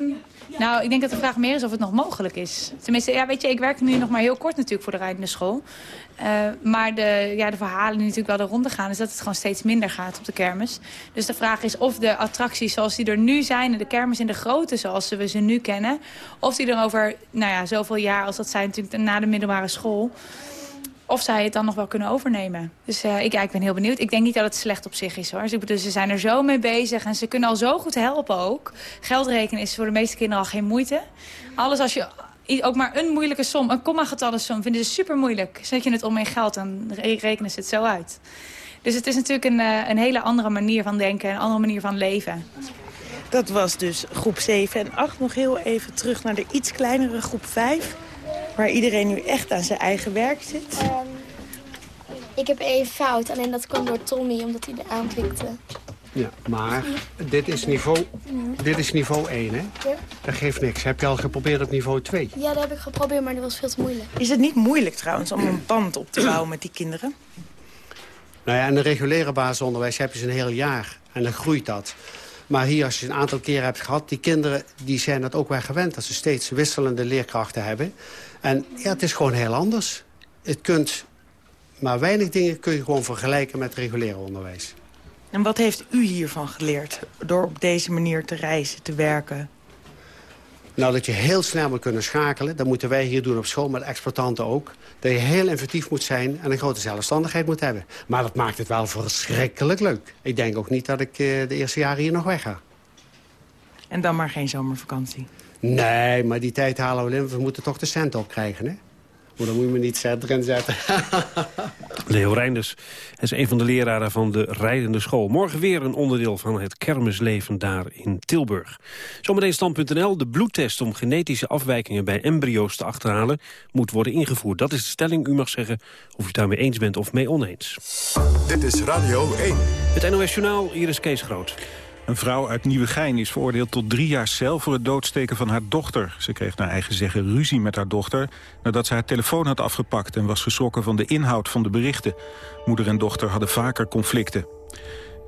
Um, nou, ik denk dat de vraag meer is of het nog mogelijk is. Tenminste, ja, weet je, ik werk nu nog maar heel kort natuurlijk voor de rijdende school. Uh, maar de, ja, de verhalen die natuurlijk wel de ronde gaan... is dat het gewoon steeds minder gaat op de kermis. Dus de vraag is of de attracties zoals die er nu zijn... en de kermis in de grootte zoals we ze nu kennen... of die er over nou ja, zoveel jaar als dat zijn natuurlijk na de middelbare school of zij het dan nog wel kunnen overnemen. Dus uh, ik, ik ben heel benieuwd. Ik denk niet dat het slecht op zich is hoor. Dus, ze zijn er zo mee bezig en ze kunnen al zo goed helpen ook. Geld rekenen is voor de meeste kinderen al geen moeite. Alles als je ook maar een moeilijke som, een komma-getallen som, vinden ze super moeilijk. Zet je het om in geld, dan re- rekenen ze het zo uit. Dus het is natuurlijk een, eh, een hele andere manier van denken, een andere manier van leven. Dat was dus groep 7 en 8. Nog heel even terug naar de iets kleinere groep 5. Waar iedereen nu echt aan zijn eigen werk zit. Ehm, ik heb even fout, alleen dat kwam door Tommy, omdat hij er aanklikte. Ja, maar dit is niveau, dit is niveau 1, hè? Ja. Dat geeft niks. Heb je al geprobeerd op niveau 2? Ja, dat heb ik geprobeerd, maar dat was veel te moeilijk. Is het niet moeilijk trouwens om een band op te bouwen met die kinderen? Nou ja, in een reguliere basisonderwijs heb je ze een heel jaar. En dan groeit dat. Maar hier, als je een aantal keren hebt gehad... die kinderen die zijn dat ook wel gewend. Dat ze steeds wisselende leerkrachten hebben. En ja, het is gewoon heel anders. Het kunt... Maar weinig dingen kun je gewoon vergelijken met reguliere onderwijs. En wat heeft u hiervan geleerd? Door op deze manier te reizen, te werken? Nou, dat je heel snel moet kunnen schakelen. Dat moeten wij hier doen op school, met exploitanten ook. Dat je heel inventief moet zijn en een grote zelfstandigheid moet hebben. Maar dat maakt het wel verschrikkelijk leuk. Ik denk ook niet dat ik eh, de eerste jaren hier nog weg ga. En dan maar geen zomervakantie. Nee, maar die tijd halen we in. We moeten toch de cent opkrijgen, hè? Maar dan moet je me niet erin zetten. Leo Reinders is een van de leraren van de rijdende school. Morgen weer een onderdeel van het kermisleven daar in Tilburg. Zometeen stand.nl. De bloedtest om genetische afwijkingen bij embryo's te achterhalen... moet worden ingevoerd. Dat is de stelling. U mag zeggen of u het daarmee eens bent of mee oneens. Dit is Radio 1. Het NOS Journaal, hier is Kees Groot. Een vrouw uit Nieuwegein is veroordeeld tot drie jaar cel voor het doodsteken van haar dochter. Ze kreeg naar eigen zeggen ruzie met haar dochter nadat ze haar telefoon had afgepakt en was geschrokken van de inhoud van de berichten. Moeder en dochter hadden vaker conflicten.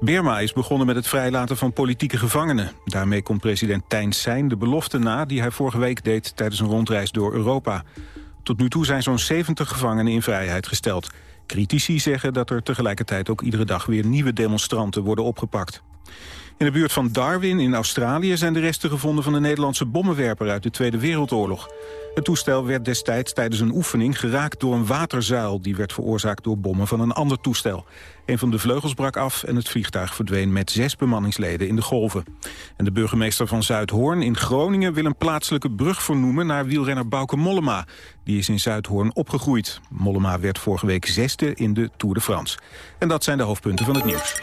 Birma is begonnen met het vrijlaten van politieke gevangenen. Daarmee komt president Thein Sein de belofte na die hij vorige week deed tijdens een rondreis door Europa. Tot nu toe zijn zo'n 70 gevangenen in vrijheid gesteld. Critici zeggen dat er tegelijkertijd ook iedere dag weer nieuwe demonstranten worden opgepakt. In de buurt van Darwin in Australië zijn de resten gevonden van de Nederlandse bommenwerper uit de Tweede Wereldoorlog. Het toestel werd destijds tijdens een oefening geraakt door een waterzuil. Die werd veroorzaakt door bommen van een ander toestel. Een van de vleugels brak af en het vliegtuig verdween met zes bemanningsleden in de golven. En de burgemeester van Zuidhoorn in Groningen wil een plaatselijke brug vernoemen naar wielrenner Bauke Mollema. Die is in Zuidhoorn opgegroeid. Mollema werd vorige week zesde in de Tour de France. En dat zijn de hoofdpunten van het nieuws.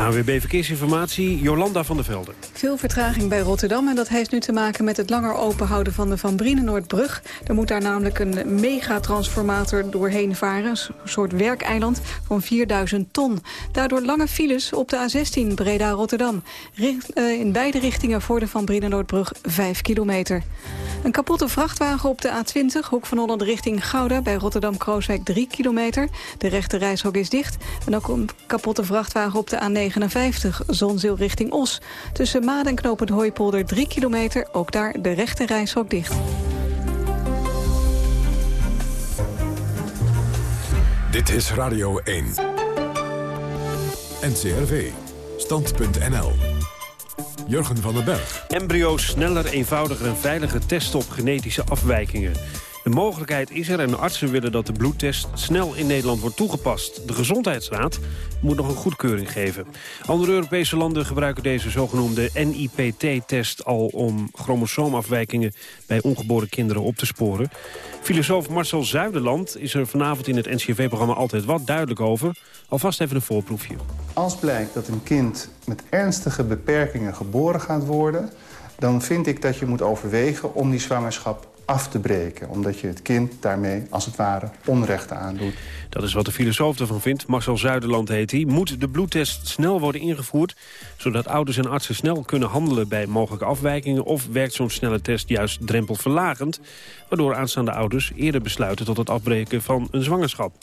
AWB Verkeersinformatie, Jolanda van der Velde. Veel vertraging bij Rotterdam en dat heeft nu te maken met het langer openhouden van de Van Brienenoordbrug. Er moet daar namelijk een megatransformator doorheen varen, een soort werkeiland van 4000 ton. Daardoor lange files op de A16 Breda-Rotterdam. Eh, in beide richtingen voor de Van Brienenoordbrug 5 kilometer. Een kapotte vrachtwagen op de A20, hoek van Holland richting Gouda... bij Rotterdam-Krooswijk 3 kilometer. De rechte reishok is dicht. En ook een kapotte vrachtwagen op de A59, Zonzeel richting Os. Tussen Maden en Knopend Hooipolder 3 kilometer. Ook daar de rechte reishok dicht. Dit is Radio 1. NCRV. Stand.nl. Jurgen van den Berg. Embryo's sneller, eenvoudiger en veiliger testen op genetische afwijkingen. De mogelijkheid is er en artsen willen dat de bloedtest snel in Nederland wordt toegepast. De Gezondheidsraad moet nog een goedkeuring geven. Andere Europese landen gebruiken deze zogenoemde NIPT-test al om chromosoomafwijkingen bij ongeboren kinderen op te sporen. Filosoof Marcel Zuiderland is er vanavond in het NCV-programma Altijd Wat duidelijk over. Alvast even een voorproefje. Als blijkt dat een kind met ernstige beperkingen geboren gaat worden... dan vind ik dat je moet overwegen om die zwangerschap af te breken. Omdat je het kind daarmee, als het ware, onrecht aandoet. Dat is wat de filosoof ervan vindt. Marcel Zuiderland heet hij. Moet de bloedtest snel worden ingevoerd... zodat ouders en artsen snel kunnen handelen bij mogelijke afwijkingen... of werkt zo'n snelle test juist drempelverlagend... waardoor aanstaande ouders eerder besluiten tot het afbreken van een zwangerschap.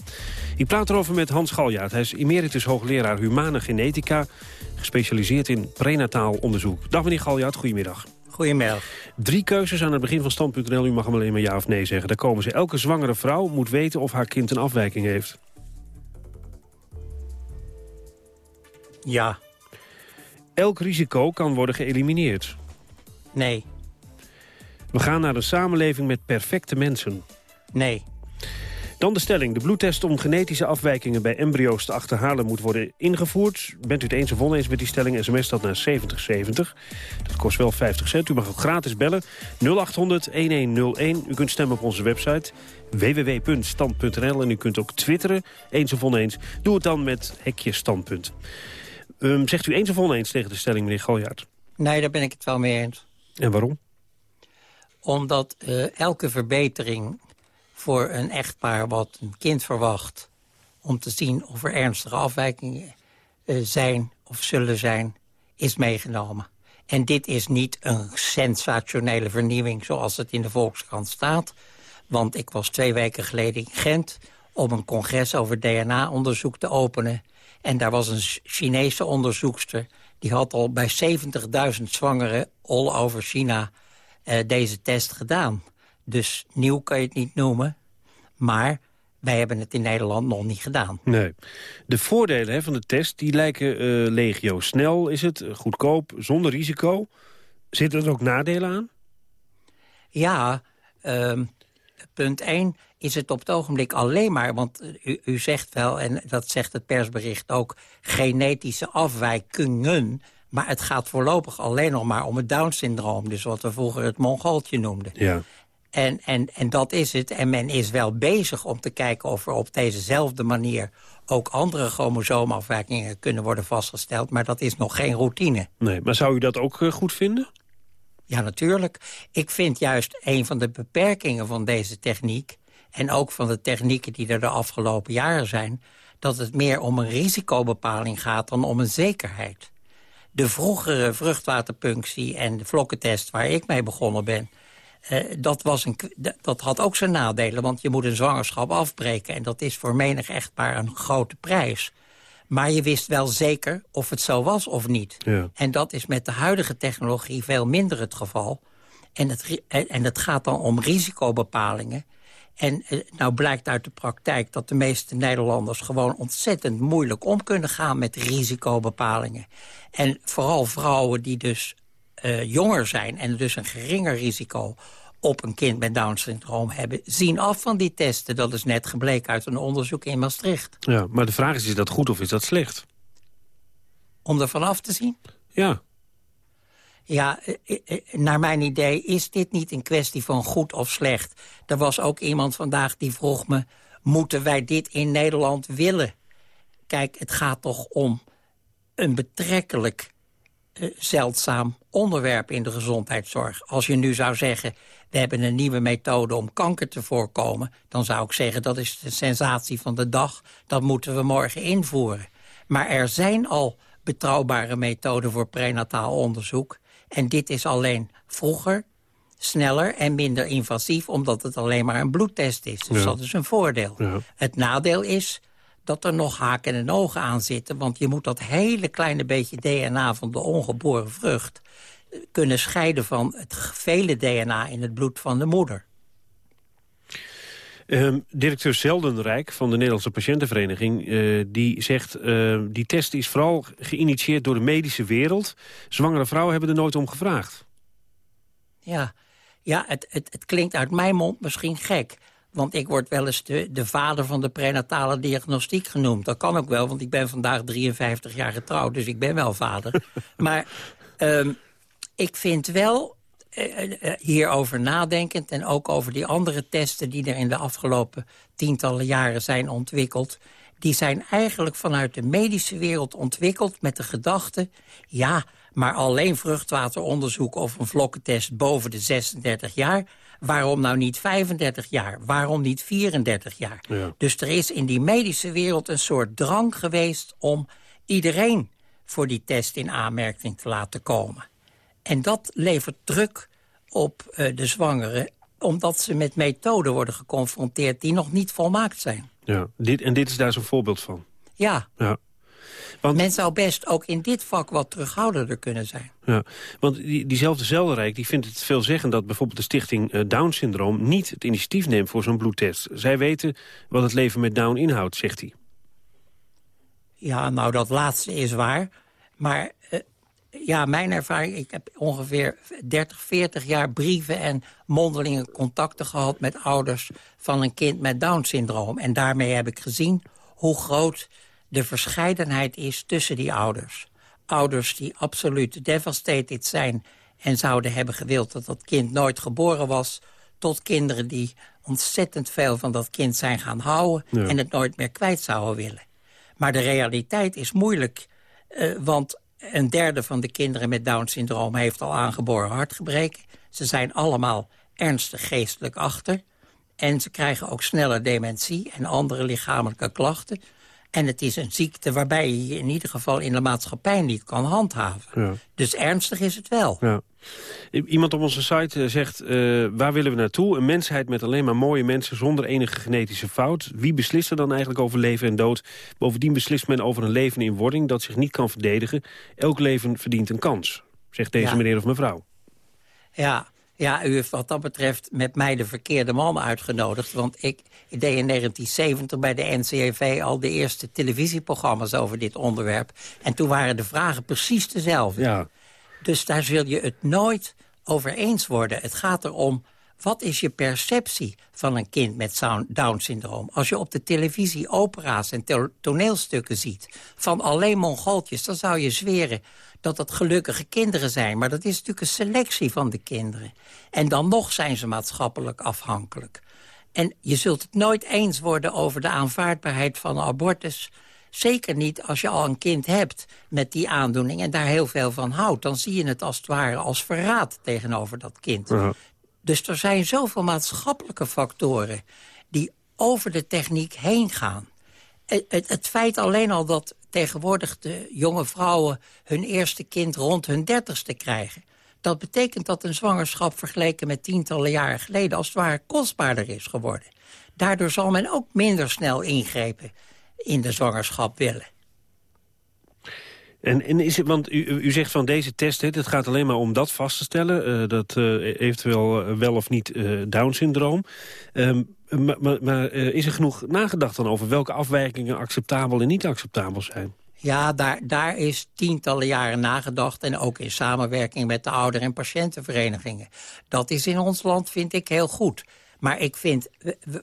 Ik praat erover met Hans Galjaard. Hij is emeritus hoogleraar humane genetica... gespecialiseerd in prenataal onderzoek. Dag meneer Galjaard, goedemiddag. Goedemiddag. Drie keuzes aan het begin van stand.nl. U mag hem alleen maar ja of nee zeggen. Daar komen ze. Elke zwangere vrouw moet weten of haar kind een afwijking heeft. Ja. Elk risico kan worden geëlimineerd. Nee. We gaan naar een samenleving met perfecte mensen. Nee. Dan de stelling. De bloedtest om genetische afwijkingen bij embryo's te achterhalen moet worden ingevoerd. Bent u het eens of oneens met die stelling? SMS dat naar 7070. Dat kost wel 50 cent. U mag ook gratis bellen. 0800-1101. U kunt stemmen op onze website www.stand.nl. En u kunt ook twitteren, eens of oneens. Doe het dan met hekje standpunt. Um, zegt u eens of oneens tegen de stelling, meneer Galjaard? Nee, daar ben ik het wel mee eens. En waarom? Omdat uh, elke verbetering voor een echtpaar wat een kind verwacht... om te zien of er ernstige afwijkingen uh, zijn of zullen zijn, is meegenomen. En dit is niet een sensationele vernieuwing zoals het in de Volkskrant staat. Want ik was twee weken geleden in Gent om een congres over DNA-onderzoek te openen. En daar was een Chinese onderzoekster... die had al bij 70.000 zwangeren all over China uh, deze test gedaan. Dus nieuw kan je het niet noemen. Maar wij hebben het in Nederland nog niet gedaan. Nee. De voordelen hè, van de test die lijken uh, legio. Snel is het, goedkoop, zonder risico. Zitten er ook nadelen aan? Ja, uh, punt 1 is het op het ogenblik alleen maar... want u, u zegt wel, en dat zegt het persbericht ook... genetische afwijkingen... maar het gaat voorlopig alleen nog maar om het Down-syndroom. Dus wat we vroeger het Mongooltje noemden. Ja. En, en, en dat is het. En men is wel bezig om te kijken of er op dezezelfde manier... ook andere chromosoomafwijkingen kunnen worden vastgesteld. Maar dat is nog geen routine. Nee, maar zou u dat ook uh, goed vinden? Ja, natuurlijk. Ik vind juist een van de beperkingen van deze techniek... en ook van de technieken die er de afgelopen jaren zijn... dat het meer om een risicobepaling gaat dan om een zekerheid. De vroegere vruchtwaterpunctie en de vlokkentest waar ik mee begonnen ben... Uh, dat, was een, dat had ook zijn nadelen, want je moet een zwangerschap afbreken... en dat is voor menig echtpaar een grote prijs. Maar je wist wel zeker of het zo was of niet. Ja. En dat is met de huidige technologie veel minder het geval. En het, en het gaat dan om risicobepalingen. En nou blijkt uit de praktijk dat de meeste Nederlanders... gewoon ontzettend moeilijk om kunnen gaan met risicobepalingen. En vooral vrouwen die dus uh, jonger zijn... en dus een geringer risico op een kind met Down-syndroom hebben... zien af van die testen. Dat is net gebleken uit een onderzoek in Maastricht. Ja, maar de vraag is, is dat goed of is dat slecht? Om er vanaf te zien? Ja. Ja, naar mijn idee is dit niet een kwestie van goed of slecht. Er was ook iemand vandaag die vroeg me... moeten wij dit in Nederland willen? Kijk, het gaat toch om een betrekkelijk zeldzaam onderwerp in de gezondheidszorg. Als je nu zou zeggen, we hebben een nieuwe methode om kanker te voorkomen... dan zou ik zeggen, dat is de sensatie van de dag. Dat moeten we morgen invoeren. Maar er zijn al betrouwbare methoden voor prenataal onderzoek. En dit is alleen vroeger, sneller en minder invasief... omdat het alleen maar een bloedtest is. Dus Ja. dat is een voordeel. Ja. Het nadeel is dat er nog haken en ogen aan zitten. Want je moet dat hele kleine beetje DNA van de ongeboren vrucht... eh, kunnen scheiden van het vele DNA in het bloed van de moeder. Ehm, directeur Zeldenrijk van de Nederlandse Patiëntenvereniging... eh, die zegt, eh, die test is vooral geïnitieerd door de medische wereld. Zwangere vrouwen hebben er nooit om gevraagd. Ja, ja het, het, het klinkt uit mijn mond misschien gek. Want ik word wel eens de, de vader van de prenatale diagnostiek genoemd. Dat kan ook wel, want ik ben vandaag 53 jaar getrouwd. Dus ik ben wel vader. maar ehm, ik vind wel, eh, eh, hierover nadenkend... en ook over die andere testen die er in de afgelopen tientallen jaren zijn ontwikkeld... die zijn eigenlijk vanuit de medische wereld ontwikkeld met de gedachte... ja, maar alleen vruchtwateronderzoek of een vlokkentest boven de 36 jaar... waarom nou niet 35 jaar? Waarom niet 34 jaar? Ja. Dus er is in die medische wereld een soort drang geweest... om iedereen voor die test in aanmerking te laten komen. En dat levert druk op eh, de zwangeren... omdat ze met methoden worden geconfronteerd die nog niet volmaakt zijn. Ja, dit, en dit is daar zo'n voorbeeld van. Ja, Ja. Men zou best ook in dit vak wat terughoudender kunnen zijn. Ja, want die, diezelfde Zelderijk die vindt het veel zeggen dat bijvoorbeeld de stichting eh, Down-syndroom niet het initiatief neemt voor zo'n bloedtest. Zij weten wat het leven met Down inhoudt, zegt hij. Ja, nou, dat laatste is waar. Maar eh, ja, mijn ervaring, ik heb ongeveer 30, 40 jaar brieven en mondelinge contacten gehad met ouders van een kind met Down-syndroom. En daarmee heb ik gezien hoe groot de verscheidenheid is tussen die ouders. Ouders die absoluut devastated zijn en zouden hebben gewild dat dat kind nooit geboren was... tot kinderen die ontzettend veel van dat kind zijn gaan houden... en het nooit meer kwijt zouden willen. Maar de realiteit is moeilijk, uh, want een derde van de kinderen met Down-syndroom... heeft al aangeboren hartgebreken. Ze zijn allemaal ernstig geestelijk achter. En ze krijgen ook sneller dementie en andere lichamelijke klachten. En het is een ziekte waarbij je je in ieder geval in de maatschappij niet kan handhaven. Ja. Dus ernstig is het wel. Ja. Iemand op onze site eh, zegt, uh, waar willen we naartoe? Een mensheid met alleen maar mooie mensen zonder enige genetische fout. Wie beslist er dan eigenlijk over leven en dood? Bovendien beslist men over een leven in wording dat zich niet kan verdedigen. Elk leven verdient een kans, zegt deze meneer of mevrouw. Ja, ja, u heeft wat dat betreft met mij de verkeerde man uitgenodigd. Want ik, ik deed in 1970 bij de NCRV al de eerste televisieprogramma's over dit onderwerp. En toen waren de vragen precies dezelfde. Ja. Dus daar zul je het nooit over eens worden. Het gaat erom, wat is je perceptie van een kind met Down-syndroom? Als je op de televisie opera's en toneelstukken ziet... van alleen Mongooltjes, dan zou je zweren dat dat gelukkige kinderen zijn. Maar dat is natuurlijk een selectie van de kinderen. En dan nog zijn ze maatschappelijk afhankelijk. En je zult het nooit eens worden over de aanvaardbaarheid van abortus... Zeker niet als je al een kind hebt met die aandoening... en daar heel veel van houdt. Dan zie je het als het ware als verraad tegenover dat kind. Dus er zijn zoveel maatschappelijke factoren... die over de techniek heen gaan. Het, het, het, feit alleen al dat tegenwoordig de jonge vrouwen... hun eerste kind rond hun dertigste krijgen... dat betekent dat een zwangerschap vergeleken met tientallen jaren geleden... als het ware kostbaarder is geworden. Daardoor zal men ook minder snel ingrepen in de zwangerschap willen. En, en is het, want u, u zegt van deze test, het gaat alleen maar om dat vast te stellen. Uh, dat uh, eventueel uh, wel of niet Down-syndroom. Um, maar, maar is er genoeg nagedacht dan over welke afwijkingen acceptabel en niet acceptabel zijn? Ja, daar, daar is tientallen jaren nagedacht... en ook in samenwerking met de ouder- en patiëntenverenigingen. Dat is in ons land, vind ik, heel goed. Maar ik vind,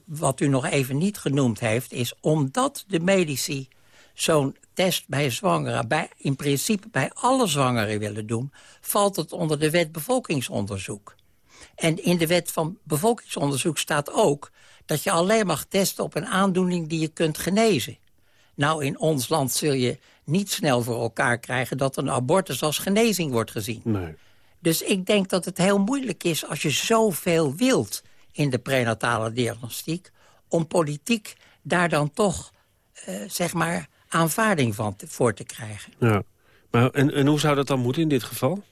wat u nog even niet genoemd heeft... is omdat de medici zo'n test bij zwangeren... Bij, in principe bij alle zwangeren willen doen... valt het onder de wet bevolkingsonderzoek. En in de wet van bevolkingsonderzoek staat ook... dat je alleen mag testen op een aandoening die je kunt genezen. Nou, in ons land zul je niet snel voor elkaar krijgen... dat een abortus als genezing wordt gezien. Nee. Dus ik denk dat het heel moeilijk is als je zoveel wilt in de prenatale diagnostiek... om politiek daar dan toch, uh, zeg maar, aanvaarding van voor te krijgen. Ja. Maar, en, en hoe zou dat dan moeten in dit geval?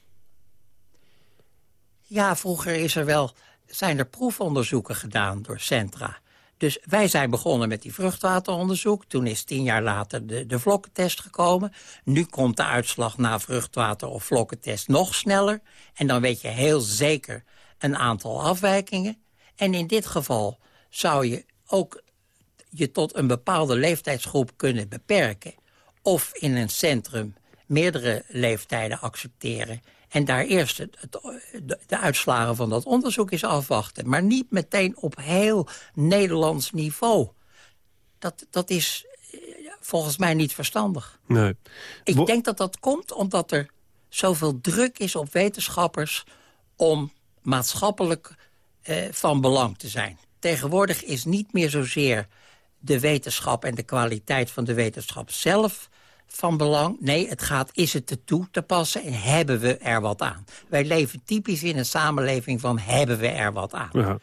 Ja, vroeger is er wel, zijn er proefonderzoeken gedaan door Centra. Dus wij zijn begonnen met die vruchtwateronderzoek. Toen is tien jaar later de, de vlokkentest gekomen. Nu komt de uitslag na vruchtwater- of vlokkentest nog sneller. En dan weet je heel zeker een aantal afwijkingen. En in dit geval zou je ook je tot een bepaalde leeftijdsgroep kunnen beperken. Of in een centrum meerdere leeftijden accepteren. En daar eerst het, de, de, uitslagen van dat onderzoek is afwachten. Maar niet meteen op heel Nederlands niveau. Dat, dat is eh, volgens mij niet verstandig. Nee. Ik denk dat dat komt omdat er zoveel druk is op wetenschappers... om maatschappelijk eh, van belang te zijn. Tegenwoordig is niet meer zozeer de wetenschap en de kwaliteit van de wetenschap zelf van belang. Nee, het gaat, is het te toe te passen en hebben we er wat aan? Wij leven typisch in een samenleving van hebben we er wat aan? Ja.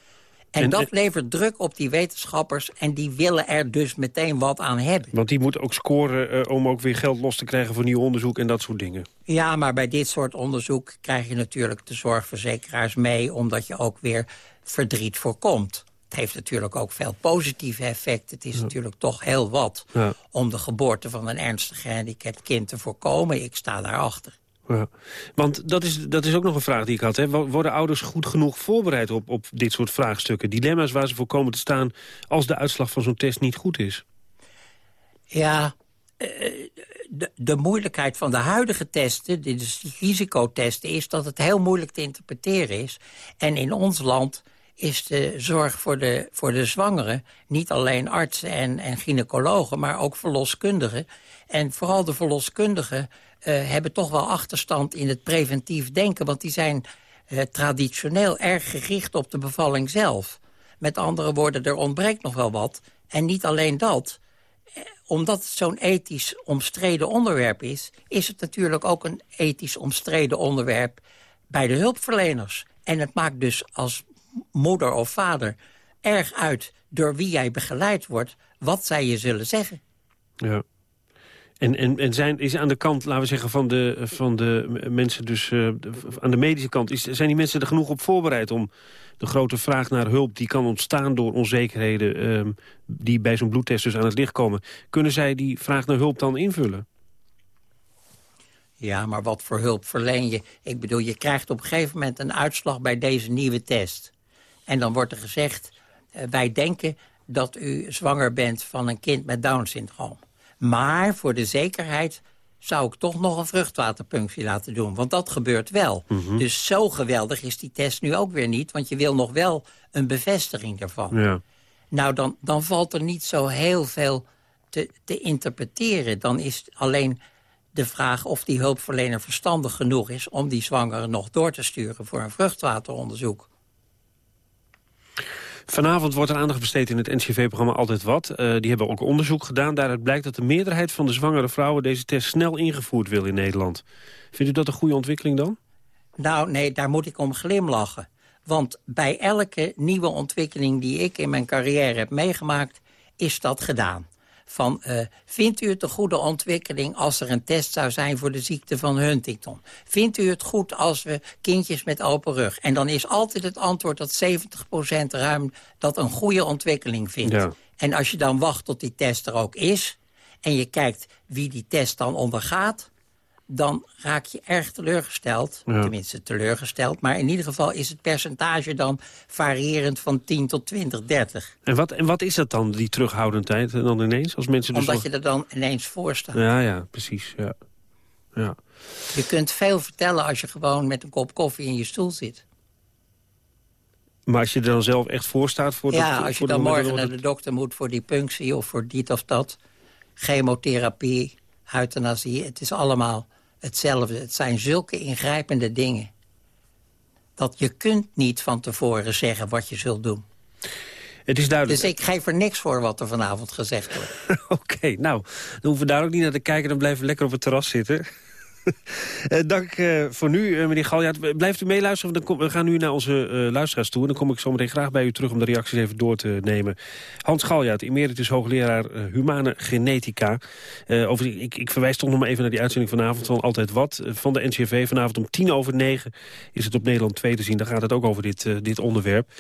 En, dat levert druk op die wetenschappers en die willen er dus meteen wat aan hebben. Want die moeten ook scoren uh, om ook weer geld los te krijgen voor nieuw onderzoek en dat soort dingen. Ja, maar bij dit soort onderzoek krijg je natuurlijk de zorgverzekeraars mee... omdat je ook weer verdriet voorkomt. Het heeft natuurlijk ook veel positieve effecten. Het is natuurlijk toch heel wat om de geboorte van een ernstig gehandicapt kind te voorkomen. Ik sta daarachter. Ja. Want dat is, dat is ook nog een vraag die ik had. Hè. Worden ouders goed genoeg voorbereid op, op dit soort vraagstukken? Dilemma's waar ze voor komen te staan als de uitslag van zo'n test niet goed is? Ja, uh, de, de moeilijkheid van de huidige testen, die risicotesten... is dat het heel moeilijk te interpreteren is. En in ons land is de zorg voor de, voor de zwangeren... niet alleen artsen en, en gynaecologen, maar ook verloskundigen. En vooral de verloskundigen uh, hebben toch wel achterstand in het preventief denken... want die zijn uh, traditioneel erg gericht op de bevalling zelf. Met andere woorden, er ontbreekt nog wel wat. En niet alleen dat omdat het zo'n ethisch omstreden onderwerp is... is het natuurlijk ook een ethisch omstreden onderwerp bij de hulpverleners. En het maakt dus als moeder of vader erg uit... door wie jij begeleid wordt, wat zij je zullen zeggen. Ja. En, en, en zijn, is aan de kant, laten we zeggen, van de, van de mensen, dus uh, aan de medische kant, is, zijn die mensen er genoeg op voorbereid om de grote vraag naar hulp die kan ontstaan door onzekerheden um, die bij zo'n bloedtest dus aan het licht komen. Kunnen zij die vraag naar hulp dan invullen? Ja, maar wat voor hulp verleen je? Ik bedoel, je krijgt op een gegeven moment een uitslag bij deze nieuwe test. En dan wordt er gezegd, uh, wij denken dat u zwanger bent van een kind met Down-syndroom. Maar voor de zekerheid zou ik toch nog een vruchtwaterpunctie laten doen. Want dat gebeurt wel. Mhm. Dus zo geweldig is die test nu ook weer niet. Want je wil nog wel een bevestiging daarvan. Ja. Nou, dan, dan valt er niet zo heel veel te, te interpreteren. Dan is alleen de vraag of die hulpverlener verstandig genoeg is... om die zwangere nog door te sturen voor een vruchtwateronderzoek. Vanavond wordt er aandacht besteed in het NCV-programma Altijd Wat. Uh, die hebben ook onderzoek gedaan. Daaruit blijkt dat de meerderheid van de zwangere vrouwen... deze test snel ingevoerd wil in Nederland. Vindt u dat een goede ontwikkeling dan? Nou, nee, daar moet ik om glimlachen. Want bij elke nieuwe ontwikkeling die ik in mijn carrière heb meegemaakt... is dat gedaan van... Uh, vindt u het een goede ontwikkeling als er een test zou zijn voor de ziekte van Huntington? Vindt u het goed als we kindjes met open rug? En dan is altijd het antwoord dat 70% ruim dat een goede ontwikkeling vindt. Ja. En als je dan wacht tot die test er ook is... en je kijkt wie die test dan ondergaat dan raak je erg teleurgesteld. Ja. Tenminste, teleurgesteld. Maar in ieder geval is het percentage dan variërend van 10 tot 20, 30. En wat, en wat is dat dan, die terughoudendheid dan ineens? Als mensen dus Omdat nog- je er dan ineens voor staat. Ja, ja, precies. Ja. Ja. Je kunt veel vertellen als je gewoon met een kop koffie in je stoel zit. Maar als je er dan zelf echt voor staat... Voor ja, dat, als je voor dan morgen naar de- de dokter moet voor die punctie of voor dit of dat. Chemotherapie, euthanasie, het is allemaal hetzelfde. Het zijn zulke ingrijpende dingen. Dat je kunt niet van tevoren zeggen wat je zult doen. Het is duidelijk. Dus ik geef er niks voor wat er vanavond gezegd wordt. Oké, nou, dan hoeven we daar ook niet naar te kijken. Dan blijven we lekker op het terras zitten. Eh, dank eh, voor nu, eh, meneer Galjaard. Blijft u meeluisteren? want Dan we gaan nu naar onze luisteraars toe. En dan kom ik zo meteen graag bij u terug om de reacties even door te nemen. Hans Galjaard, emeritus hoogleraar humane genetica. Over, ik, ik verwijs toch nog maar even naar die uitzending vanavond van Altijd Wat. van de NCV vanavond om tien over negen is het op Nederland 2 te zien. Daar gaat het ook over dit, dit onderwerp.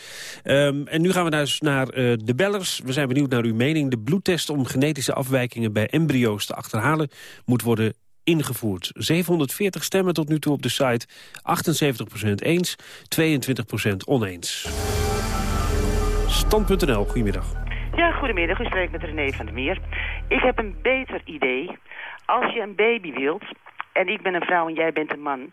Ehm, en nu gaan we dus naar de bellers. We zijn benieuwd naar uw mening. De bloedtest om genetische afwijkingen bij embryo's te achterhalen... moet worden ingevoerd. 740 stemmen tot nu toe op de site. 78% eens, 22% oneens. Stand.nl, goedemiddag. Ja, goedemiddag. U spreekt met René van der Meer. Ik heb een beter idee. Als je een baby wilt, en ik ben een vrouw en jij bent een man...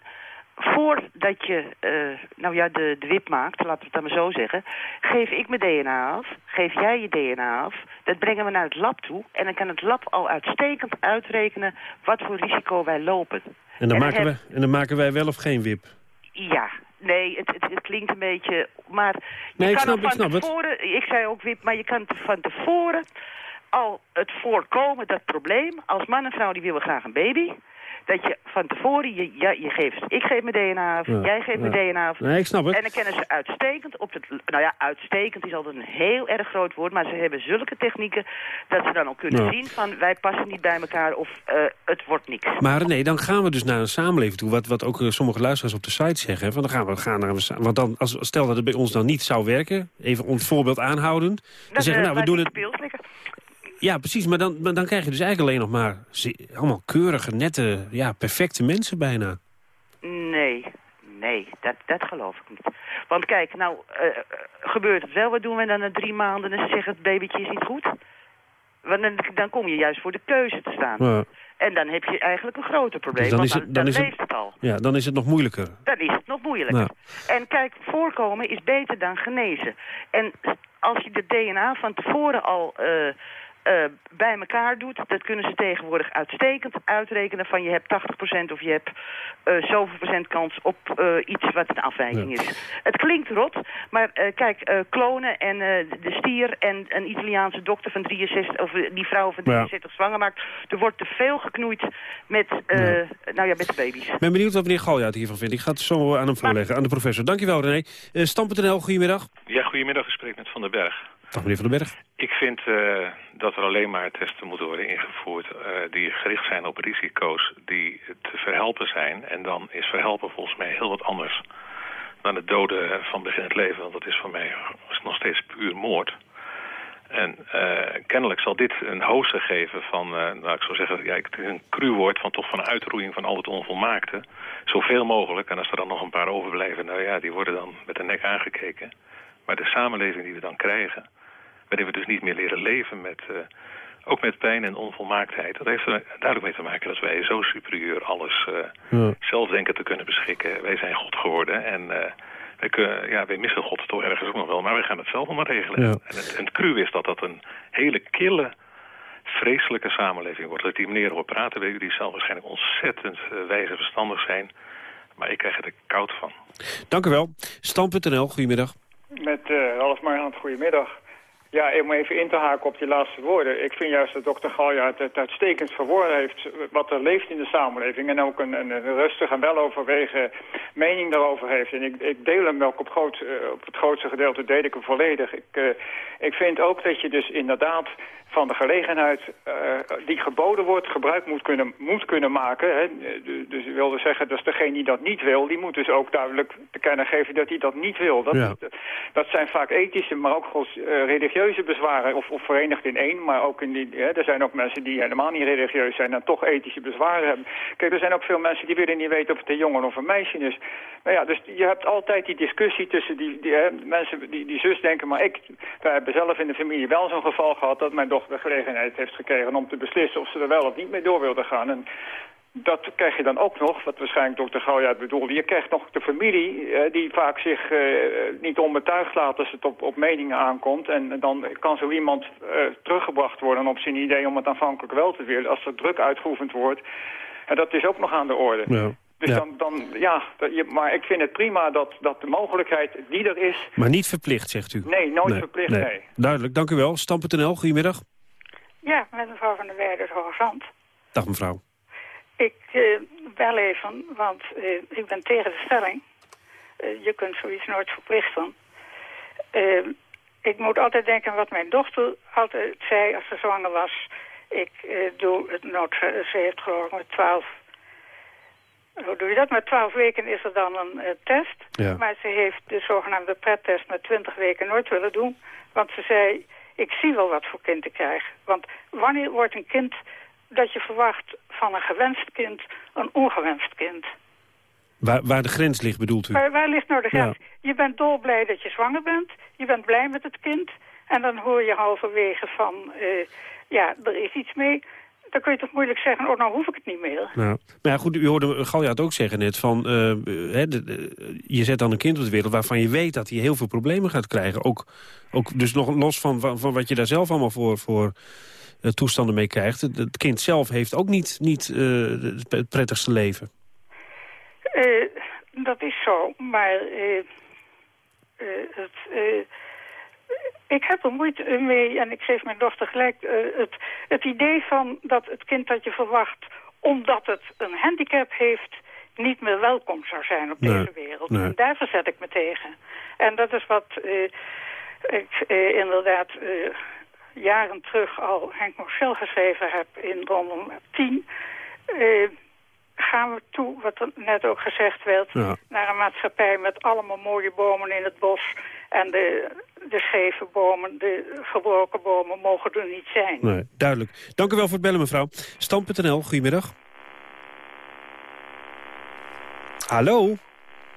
voordat je eh, nou ja, de, de wip maakt, laten we het dan maar zo zeggen... geef ik mijn DNA af, geef jij je DNA af... dat brengen we naar het lab toe... en dan kan het lab al uitstekend uitrekenen wat voor risico wij lopen. En dan, En maken heb- wij, en dan maken wij wel of geen wip. Ja, nee, het, het, het klinkt een beetje... Maar je Nee, ik kan snap- ik van snap het. tevoren... Ik zei ook wip, maar je kan van tevoren al het voorkomen, dat probleem. Als man en vrouw die willen graag een baby... Dat je van tevoren, je, ja, je geeft, ik geef mijn DNA af, Ja, jij geeft ja. mijn DNA af. Nee, ik snap het. En dan kennen ze uitstekend op het... Nou ja, uitstekend is altijd een heel erg groot woord... maar ze hebben zulke technieken dat ze dan al kunnen Ja. zien van... wij passen niet bij elkaar of eh, het wordt niks. Maar nee, dan gaan we dus naar een samenleving toe. Wat, wat ook eh, sommige luisteraars op de site zeggen. Van dan gaan we gaan naar een Want dan, als, stel dat het bij ons dan niet zou werken. Even ons voorbeeld aanhoudend. Dan Dan, zeggen we, eh, nou, we doen het... Ja, precies. Maar dan, maar dan krijg je dus eigenlijk alleen nog maar... allemaal keurige, nette, ja, perfecte mensen bijna. Nee, nee, dat, dat geloof ik niet. Want kijk, nou eh, eh, gebeurt het wel. Wat doen we dan na drie maanden en ze zeggen het babytje is niet goed? Want dan, dan kom je juist voor de keuze te staan. Ja. En dan heb je eigenlijk een groter probleem, Dus dan want is dan, het- dan dan is leeft het al. Ja, dan is het nog moeilijker. Dan is het nog moeilijker. Nou. En kijk, voorkomen is beter dan genezen. En als je de DNA van tevoren al eh, eh, bij elkaar doet... dat kunnen ze tegenwoordig uitstekend uitrekenen... van je hebt 80% of je hebt eh, zoveel procent kans op eh, iets wat een afwijking is. Het klinkt rot, maar eh, kijk, eh, klonen en eh, de stier... en een Italiaanse dokter van 63, of die vrouw van Ja. 63 zwanger maakt... er wordt te veel geknoeid met, eh, nou ja, met de baby's. Ik ben benieuwd wat meneer Galjaard hiervan vindt. Ik ga het zo aan hem voorleggen, aan de professor. Dankjewel, René. Uh, Stam.nl, goedemiddag. Ja, goedemiddag. Ik spreek met Van den Berg. Meneer Van den Berg. Ik vind eh, dat er alleen maar testen moeten worden ingevoerd... eh, die gericht zijn op risico's die te verhelpen zijn. En dan is verhelpen volgens mij heel wat anders dan het doden van begin het leven. Want dat is voor mij nog steeds puur moord. En eh, kennelijk zal dit een hoogste geven van, nou ik zou zeggen, ja, het is een cru woord van toch van uitroeiing van al het onvolmaakte. Zoveel mogelijk. En als er dan nog een paar overblijven, nou ja, die worden dan met de nek aangekeken. Maar de samenleving die we dan krijgen, waarin we dus niet meer leren leven met, eh, ook met pijn en onvolmaaktheid. Dat heeft er duidelijk mee te maken dat wij zo superieur alles eh, Ja. zelf denken te kunnen beschikken. Wij zijn God geworden en eh, wij, kunnen, ja, wij missen God toch ergens ook nog wel, maar wij gaan het zelf allemaal regelen. Ja. En het, en het cru is dat dat een hele kille, vreselijke samenleving wordt. Dat die meneer hoort praten bij u, die zal waarschijnlijk ontzettend eh, wijs en verstandig zijn. Maar ik krijg er koud van. Dank u wel. Stam.nl, goedemiddag. Met eh Ralf Marhand, goedemiddag. Ja, om even in te haken op die laatste woorden. Ik vind juist dat dokter Galjaard het uitstekend verwoord heeft wat er leeft in de samenleving. En ook een, een, een rustig en weloverwegen mening daarover heeft. En ik, ik deel hem ook op, groot, eh, op het grootste gedeelte, deel ik hem volledig. Ik, eh, ik vind ook dat je dus inderdaad van de gelegenheid eh, die geboden wordt gebruik moet kunnen, moet kunnen maken. Hè. Dus ik wilde zeggen, dus degene die dat niet wil, die moet dus ook duidelijk te kennen geven dat hij dat niet wil. Dat, Ja. dat zijn vaak ethische, maar ook eh, religieuze bezwaren, of, of verenigd in één. Maar ook in die, hè, er zijn ook mensen die helemaal niet religieus zijn en toch ethische bezwaren hebben. Kijk, er zijn ook veel mensen die willen niet weten of het een jongen of een meisje is. Nou ja, dus je hebt altijd die discussie tussen die, die hè, mensen die, die zus denken, maar ik, wij hebben zelf in de familie wel zo'n geval gehad dat mijn dochter de gelegenheid heeft gekregen om te beslissen of ze er wel of niet mee door wilde gaan. En dat krijg je dan ook nog, wat waarschijnlijk dokter Gouwjaard bedoelde. Je krijgt nog de familie eh, die vaak zich eh, niet onbetuigd laat als het op, op meningen aankomt. En dan kan zo iemand eh, teruggebracht worden op zijn idee om het aanvankelijk wel te willen. Als er druk uitgeoefend wordt. En dat is ook nog aan de orde. Ja. Dus Ja. dan, dan, ja, dat je, maar ik vind het prima dat, dat de mogelijkheid die er is... Maar niet verplicht, zegt u? Nee, nooit verplicht, nee. Duidelijk, dank u wel. Stam.nl, goedemiddag. Ja, met mevrouw van der Weijden Hoogzand. Dag mevrouw. Ik eh, bel even, want eh, ik ben tegen de stelling. Eh, je kunt zoiets nooit verplichten. Eh, ik moet altijd denken wat mijn dochter altijd zei als ze zwanger was. Ik eh, doe het nood, ze heeft geloof ik met twaalf... Hoe doe je dat? Met twaalf weken is er dan een eh, test. Ja. Maar ze heeft de zogenaamde prettest met twintig weken nooit willen doen. Want ze zei, ik zie wel wat voor kind ik krijg. Want wanneer wordt een kind dat je verwacht van een gewenst kind een ongewenst kind? Waar, waar de grens ligt, bedoelt u? Waar, waar ligt nou de Ja. grens? Je bent dolblij dat je zwanger bent. Je bent blij met het kind. En dan hoor je halverwege van, eh, ja, er is iets mee. Dan kun je toch moeilijk zeggen, oh, nou hoef ik het niet meer. Nou, maar ja, goed, u hoorde Galjaard ook zeggen net van... eh, hè, de- de- je zet dan een kind op de wereld waarvan je weet dat hij heel veel problemen gaat krijgen. Ook, ook dus nog los van, van, van wat je daar zelf allemaal voor, voor eh, toestanden mee krijgt. Het, het kind zelf heeft ook niet, niet eh, het prettigste leven. Dat is zo, maar het, ik heb er moeite mee, en ik geef mijn dochter gelijk, eh, het, het idee van dat het kind dat je verwacht, omdat het een handicap heeft, niet meer welkom zou zijn op Nee, deze wereld. nee. En daar verzet ik me tegen. En dat is wat eh, ik eh, inderdaad jaren terug al Henk Moschel geschreven heb in rondom 10. Eh, gaan we toe, wat er net ook gezegd werd, Ja. naar een maatschappij met allemaal mooie bomen in het bos. En de, de scheve bomen, de gebroken bomen mogen er niet zijn. Nee, duidelijk. Dank u wel voor het bellen, mevrouw. Stam.nl, goedemiddag. Hallo,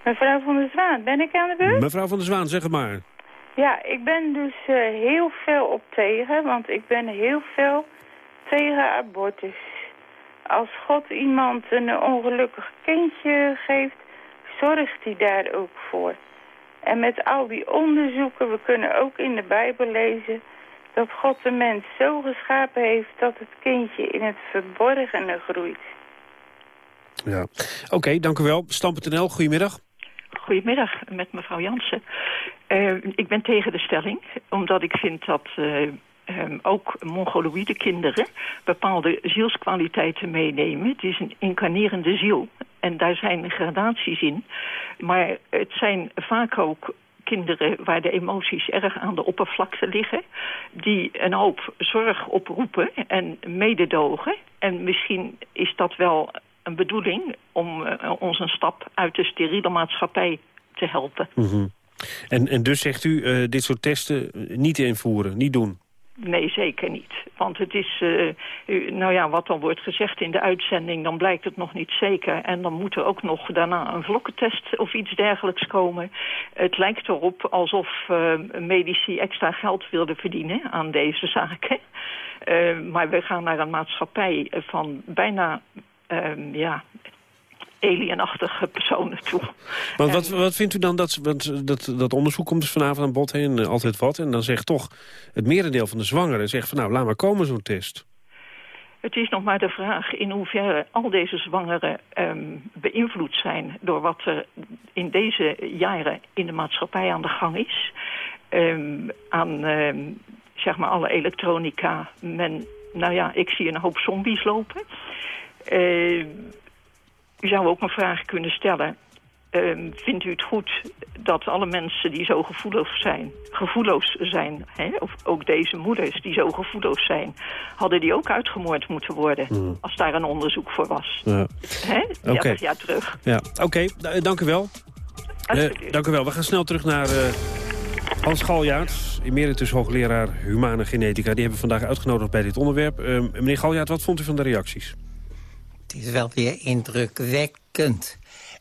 Mevrouw van der Zwaan, ben ik aan de beurt? mevrouw van der Zwaan, zeg het maar. Ja, ik ben dus eh, heel veel op tegen, want ik ben heel veel tegen abortus. als God iemand een ongelukkig kindje geeft, zorgt hij daar ook voor. En met al die onderzoeken, we kunnen ook in de Bijbel lezen... dat God de mens zo geschapen heeft dat het kindje in het verborgene groeit. Ja. Oké, dank u wel. Stam.nl, goedemiddag. Goedemiddag, met mevrouw Jansen. Uh, ik ben tegen de stelling, omdat ik vind dat uh, um, ook mongoloïde kinderen bepaalde zielskwaliteiten meenemen. Het is een incarnerende ziel en daar zijn gradaties in. Maar het zijn vaak ook kinderen waar de emoties erg aan de oppervlakte liggen... die een hoop zorg oproepen en mededogen. En misschien is dat wel een bedoeling om uh, ons een stap uit de steriele maatschappij te helpen. -hmm. en, en dus zegt u uh, dit soort testen niet invoeren, niet doen? Nee, zeker niet. Want het is, uh, nou ja, wat dan wordt gezegd in de uitzending... dan blijkt het nog niet zeker. En dan moet er ook nog daarna een vlokkentest of iets dergelijks komen. Het lijkt erop alsof uh, medici extra geld wilden verdienen aan deze zaken. Uh, maar we gaan naar een maatschappij van bijna, ja alienachtige personen toe. Want wat, wat vindt u dan, dat, want dat, dat onderzoek komt dus vanavond aan bod heen, altijd wat... en dan zegt toch het merendeel van de zwangeren, zegt van nou, laat maar komen zo'n test. Het is nog maar de vraag in hoeverre al deze zwangeren um, beïnvloed zijn... door wat er in deze jaren in de maatschappij aan de gang is. Um, aan um, zeg maar alle elektronica. Men, nou ja, ik zie een hoop zombies lopen... Uh, u zou ook een vraag kunnen stellen. Uh, vindt u het goed dat alle mensen die zo gevoelig zijn, gevoelloos zijn, hè? of ook deze moeders die zo gevoelloos zijn, hadden die ook uitgemoord moeten worden mm. als daar een onderzoek voor was? Ja. Hè? 30 okay. jaar terug. Ja. Oké, okay. dank u wel. Uh, dank u wel. We gaan snel terug naar uh, Hans Galjaard, emeritus hoogleraar humane genetica. Die hebben we vandaag uitgenodigd bij dit onderwerp. Uh, meneer Galjaard, wat vond u van de reacties? Is wel weer indrukwekkend.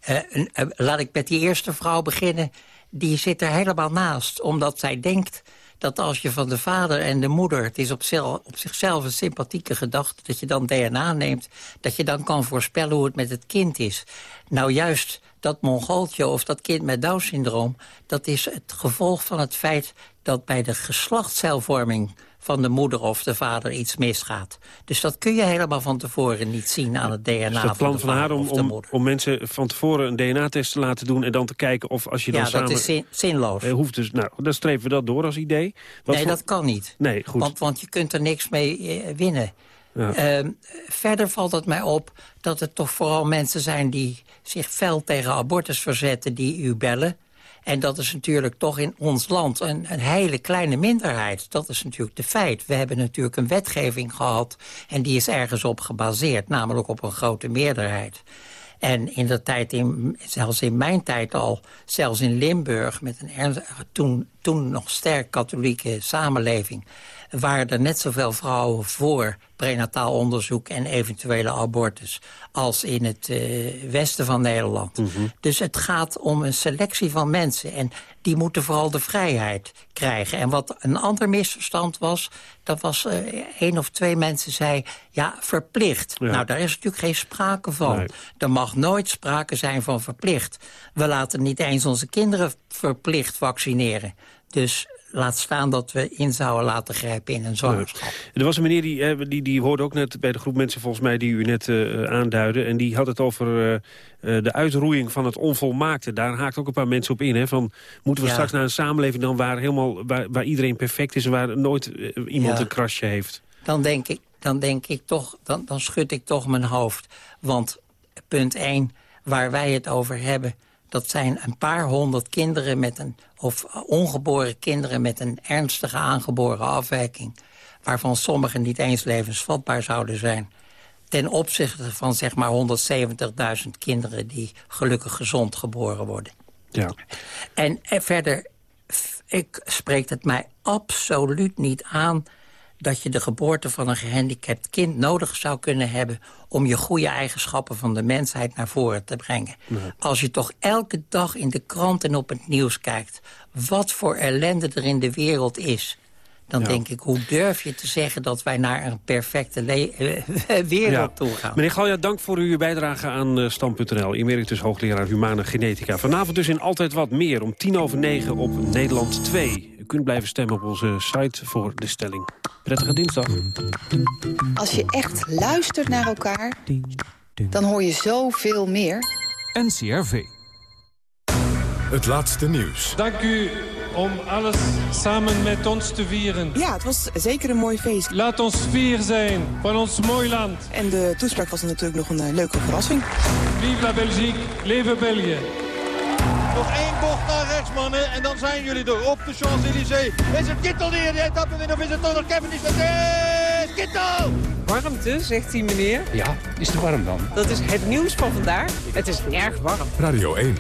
Uh, uh, laat ik met die eerste vrouw beginnen. Die zit er helemaal naast, omdat zij denkt dat als je van de vader en de moeder... het is op, op, zichzelf een sympathieke gedachte... dat je dan DNA neemt, dat je dan kan voorspellen hoe het met het kind is. Nou, juist dat mongooltje of dat kind met Down-syndroom... dat is het gevolg van het feit dat bij de geslachtscelvorming van de moeder of de vader iets misgaat. Dus dat kun je helemaal van tevoren niet zien aan het DNA dus het plan van, haar om, om, om, mensen van tevoren een DNA-test te laten doen... en dan te kijken of als je dan ja, samen... Ja, dat is zin, zinloos. Eh, hoeft dus, nou, dan streven we dat door als idee. Wat nee, voor... dat kan niet. Nee, goed. Want, want je kunt er niks mee eh, winnen. Ja. Uh, verder valt het mij op dat het toch vooral mensen zijn... die zich fel tegen abortus verzetten, die u bellen... En dat is natuurlijk toch in ons land een, een hele kleine minderheid. Dat is natuurlijk de feit. We hebben natuurlijk een wetgeving gehad en die is ergens op gebaseerd. Namelijk op een grote meerderheid. En in de tijd, in, zelfs in mijn tijd al, zelfs in Limburg... met een toen, toen nog sterk katholieke samenleving... waren er net zoveel vrouwen voor prenataal onderzoek en eventuele abortus... als in het uh, westen van Nederland. Mm -hmm. Dus het gaat om een selectie van mensen. En die moeten vooral de vrijheid krijgen. En wat een ander misverstand was... dat was uh, één of twee mensen zei... ja, verplicht. Ja. Nou, daar is natuurlijk geen sprake van. Nee. Er mag nooit sprake zijn van verplicht. We laten niet eens onze kinderen verplicht vaccineren. Dus laat staan dat we in zouden laten grijpen in een zwangerschap. Er was een meneer, die, die, die hoorde ook net bij de groep mensen volgens mij die u net uh, aanduidde. En die had het over uh, uh, de uitroeiing van het onvolmaakte. Daar haakt ook een paar mensen op in. Hè, van, moeten we ja. straks naar een samenleving dan waar, helemaal, waar, waar iedereen perfect is... en waar nooit iemand ja. een krasje heeft? Dan denk ik, dan denk ik toch, dan, dan schud ik toch mijn hoofd. Want punt 1, waar wij het over hebben dat zijn een paar honderd kinderen met een, of ongeboren kinderen met een ernstige aangeboren afwijking. Waarvan sommigen niet eens levensvatbaar zouden zijn. Ten opzichte van zeg maar 170.000 kinderen die gelukkig gezond geboren worden. Ja. En, verder ik, spreekt het mij absoluut niet aan dat je de geboorte van een gehandicapt kind nodig zou kunnen hebben... om je goede eigenschappen van de mensheid naar voren te brengen. Nee. Als je toch elke dag in de krant en op het nieuws kijkt... wat voor ellende er in de wereld is... Dan denk ik, hoe durf je te zeggen dat wij naar een perfecte eh, wereld toe gaan? Meneer Galja, dank voor uw bijdrage aan uh, Stam.nl. Emeritus hoogleraar Humane Genetica. Vanavond dus in Altijd Wat Meer om tien over negen op Nederland 2. Kunt blijven stemmen op onze site voor de stelling. Prettige dinsdag. Als je echt luistert naar elkaar, dan hoor je zoveel meer. NCRV. Het laatste nieuws. Dank u om alles samen met ons te vieren. Ja, het was zeker een mooi feest. Laat ons vier zijn van ons mooi land. En de toespraak was natuurlijk nog een uh, leuke verrassing. Vive la Belgique, leven België. Nog één bocht naar rechts, mannen. En dan zijn jullie er op de Champs-Élysées. Is het Kittel die de etappe wint of is het toch nog Kevin die het Kittel! Warmte, zegt die meneer. Ja, is het warm dan? Dat is het nieuws van vandaag. Het is erg warm. Radio 1,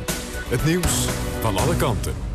het nieuws van alle kanten.